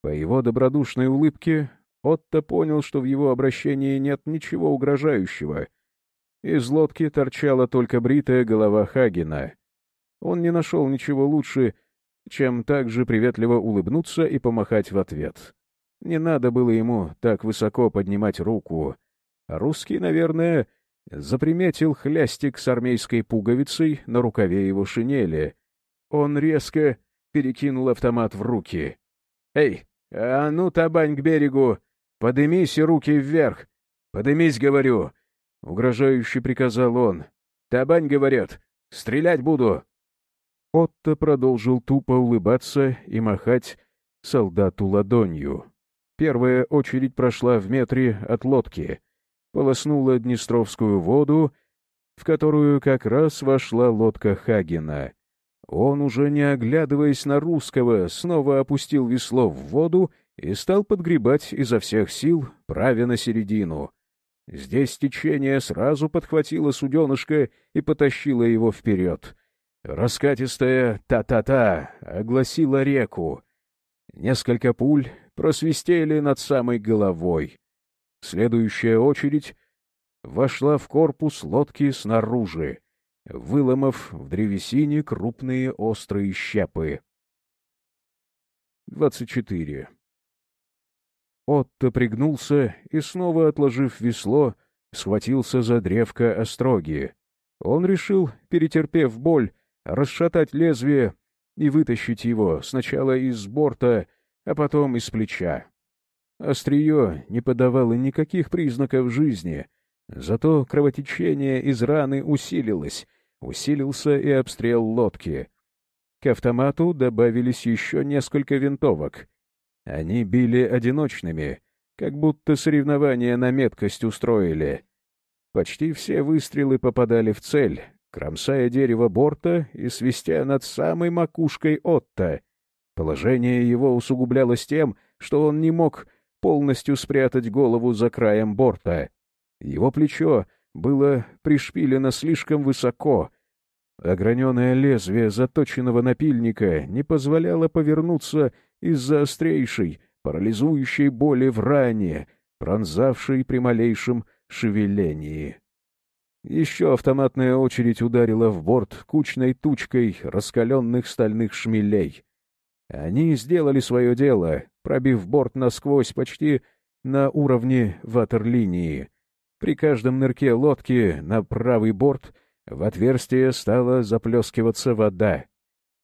По его добродушной улыбке Отто понял, что в его обращении нет ничего угрожающего. Из лодки торчала только бритая голова Хагена. Он не нашел ничего лучше, чем также приветливо улыбнуться и помахать в ответ. Не надо было ему так высоко поднимать руку. русский, наверное, заприметил хлястик с армейской пуговицей на рукаве его шинели. Он резко перекинул автомат в руки. «Эй, а ну, табань к берегу! Подымись и руки вверх! Подымись, говорю!» — угрожающе приказал он. «Табань, говорят! Стрелять буду!» Отто продолжил тупо улыбаться и махать солдату ладонью. Первая очередь прошла в метре от лодки, полоснула Днестровскую воду, в которую как раз вошла лодка Хагена. Он, уже не оглядываясь на русского, снова опустил весло в воду и стал подгребать изо всех сил, правя на середину. Здесь течение сразу подхватило суденышко и потащило его вперед. Раскатистая «та-та-та» огласила реку. Несколько пуль просвистели над самой головой. Следующая очередь вошла в корпус лодки снаружи, выломав в древесине крупные острые щепы. 24. Отто пригнулся и, снова отложив весло, схватился за древко остроги. Он решил, перетерпев боль, расшатать лезвие и вытащить его сначала из борта, а потом из плеча. Острие не подавало никаких признаков жизни, зато кровотечение из раны усилилось, усилился и обстрел лодки. К автомату добавились еще несколько винтовок. Они били одиночными, как будто соревнования на меткость устроили. Почти все выстрелы попадали в цель, кромсая дерево борта и свистя над самой макушкой Отто. Положение его усугублялось тем, что он не мог полностью спрятать голову за краем борта. Его плечо было пришпилено слишком высоко. Ограненное лезвие заточенного напильника не позволяло повернуться из-за острейшей, парализующей боли в ране, пронзавшей при малейшем шевелении. Еще автоматная очередь ударила в борт кучной тучкой раскаленных стальных шмелей. Они сделали свое дело, пробив борт насквозь почти на уровне ватерлинии. При каждом нырке лодки на правый борт в отверстие стала заплескиваться вода.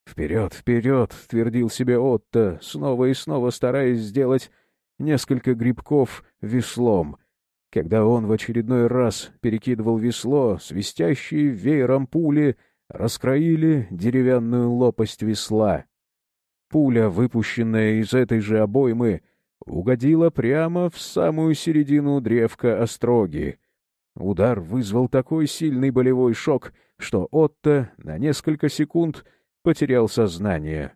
«Вперед, вперед!» — твердил себе Отто, снова и снова стараясь сделать несколько грибков веслом. Когда он в очередной раз перекидывал весло, свистящие веером пули раскроили деревянную лопасть весла. Пуля, выпущенная из этой же обоймы, угодила прямо в самую середину древка остроги. Удар вызвал такой сильный болевой шок, что Отто на несколько секунд потерял сознание.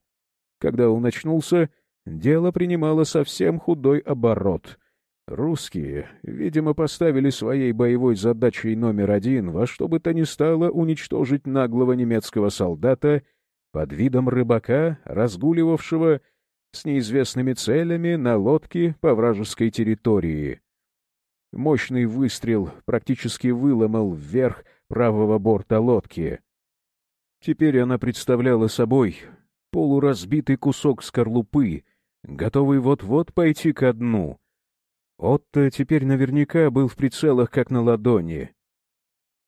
Когда он очнулся, дело принимало совсем худой оборот. Русские, видимо, поставили своей боевой задачей номер один во что бы то ни стало уничтожить наглого немецкого солдата — под видом рыбака, разгуливавшего с неизвестными целями на лодке по вражеской территории. Мощный выстрел практически выломал вверх правого борта лодки. Теперь она представляла собой полуразбитый кусок скорлупы, готовый вот-вот пойти ко дну. Отто теперь наверняка был в прицелах как на ладони.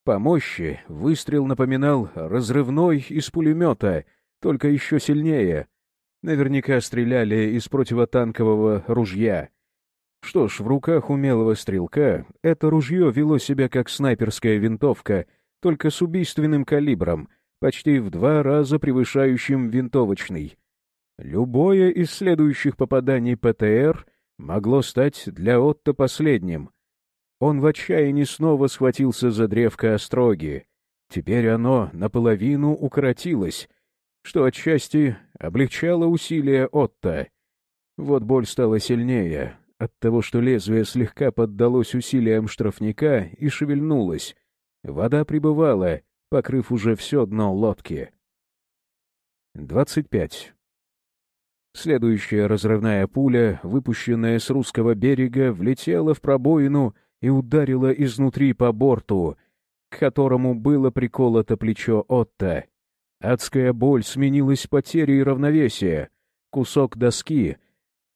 По мощи выстрел напоминал разрывной из пулемета, только еще сильнее. Наверняка стреляли из противотанкового ружья. Что ж, в руках умелого стрелка это ружье вело себя как снайперская винтовка, только с убийственным калибром, почти в два раза превышающим винтовочный. Любое из следующих попаданий ПТР могло стать для Отто последним — он в отчаянии снова схватился за древко остроги. Теперь оно наполовину укоротилось, что отчасти облегчало усилия Отто. Вот боль стала сильнее от того, что лезвие слегка поддалось усилиям штрафника и шевельнулось. Вода прибывала, покрыв уже все дно лодки. 25. Следующая разрывная пуля, выпущенная с русского берега, влетела в пробоину и ударила изнутри по борту, к которому было приколото плечо Отто. Адская боль сменилась потерей равновесия. Кусок доски,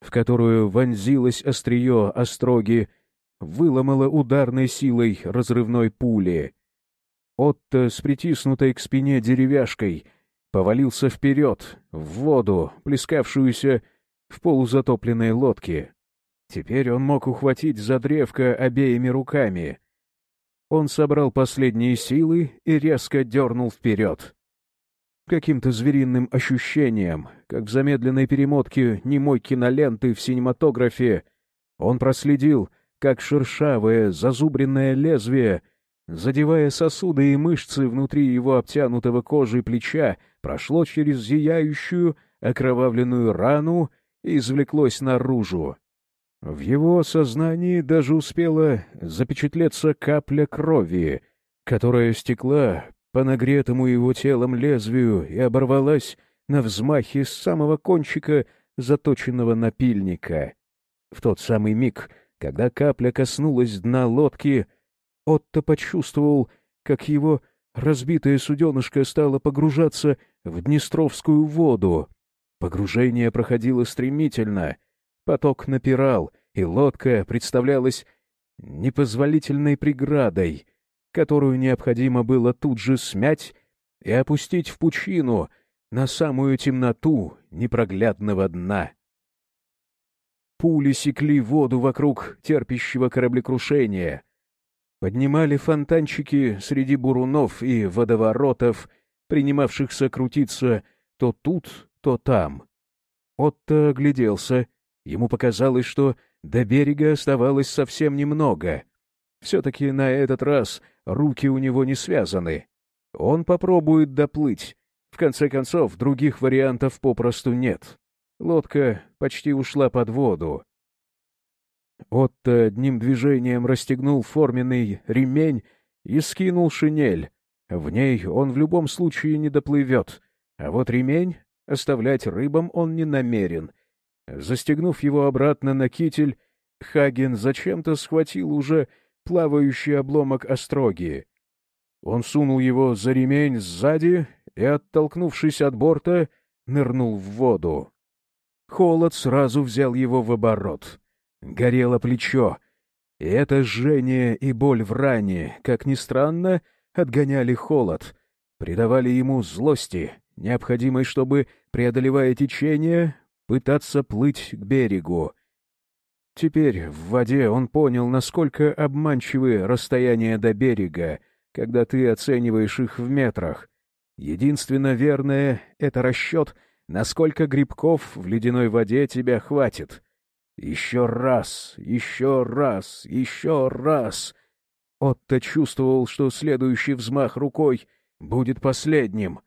в которую вонзилось острие остроги, выломала ударной силой разрывной пули. Отто с притиснутой к спине деревяшкой повалился вперед, в воду, плескавшуюся в полузатопленной лодке. Теперь он мог ухватить за древко обеими руками. Он собрал последние силы и резко дернул вперед. Каким-то звериным ощущением, как в замедленной перемотке немой киноленты в синематографе, он проследил, как шершавое, зазубренное лезвие, задевая сосуды и мышцы внутри его обтянутого кожей плеча, прошло через зияющую, окровавленную рану и извлеклось наружу. В его сознании даже успела запечатлеться капля крови, которая стекла по нагретому его телом лезвию и оборвалась на взмахе с самого кончика заточенного напильника. В тот самый миг, когда капля коснулась дна лодки, Отто почувствовал, как его разбитое суденышко стало погружаться в Днестровскую воду. Погружение проходило стремительно, поток напирал, и лодка представлялась непозволительной преградой, которую необходимо было тут же смять и опустить в пучину на самую темноту непроглядного дна. Пули секли воду вокруг терпящего кораблекрушения, поднимали фонтанчики среди бурунов и водоворотов, принимавшихся крутиться то тут, то там. Отто огляделся. Ему показалось, что до берега оставалось совсем немного. Все-таки на этот раз руки у него не связаны. Он попробует доплыть. В конце концов, других вариантов попросту нет. Лодка почти ушла под воду. Отто одним движением расстегнул форменный ремень и скинул шинель. В ней он в любом случае не доплывет, а вот ремень оставлять рыбам он не намерен. Застегнув его обратно на китель, Хаген зачем-то схватил уже плавающий обломок остроги. Он сунул его за ремень сзади и, оттолкнувшись от борта, нырнул в воду. Холод сразу взял его в оборот. Горело плечо. И это жжение и боль в ране, как ни странно, отгоняли холод, придавали ему злости, необходимой, чтобы, преодолевая течение, пытаться плыть к берегу. Теперь в воде он понял, насколько обманчивы расстояния до берега, когда ты оцениваешь их в метрах. Единственно верное — это расчет, насколько грибков в ледяной воде тебя хватит. Еще раз, еще раз, еще раз. Отто чувствовал, что следующий взмах рукой будет последним.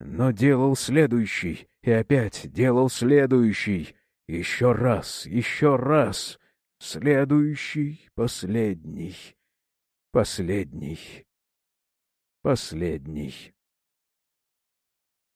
Но делал следующий, и опять делал следующий. Еще раз, еще раз. Следующий, последний, последний, последний.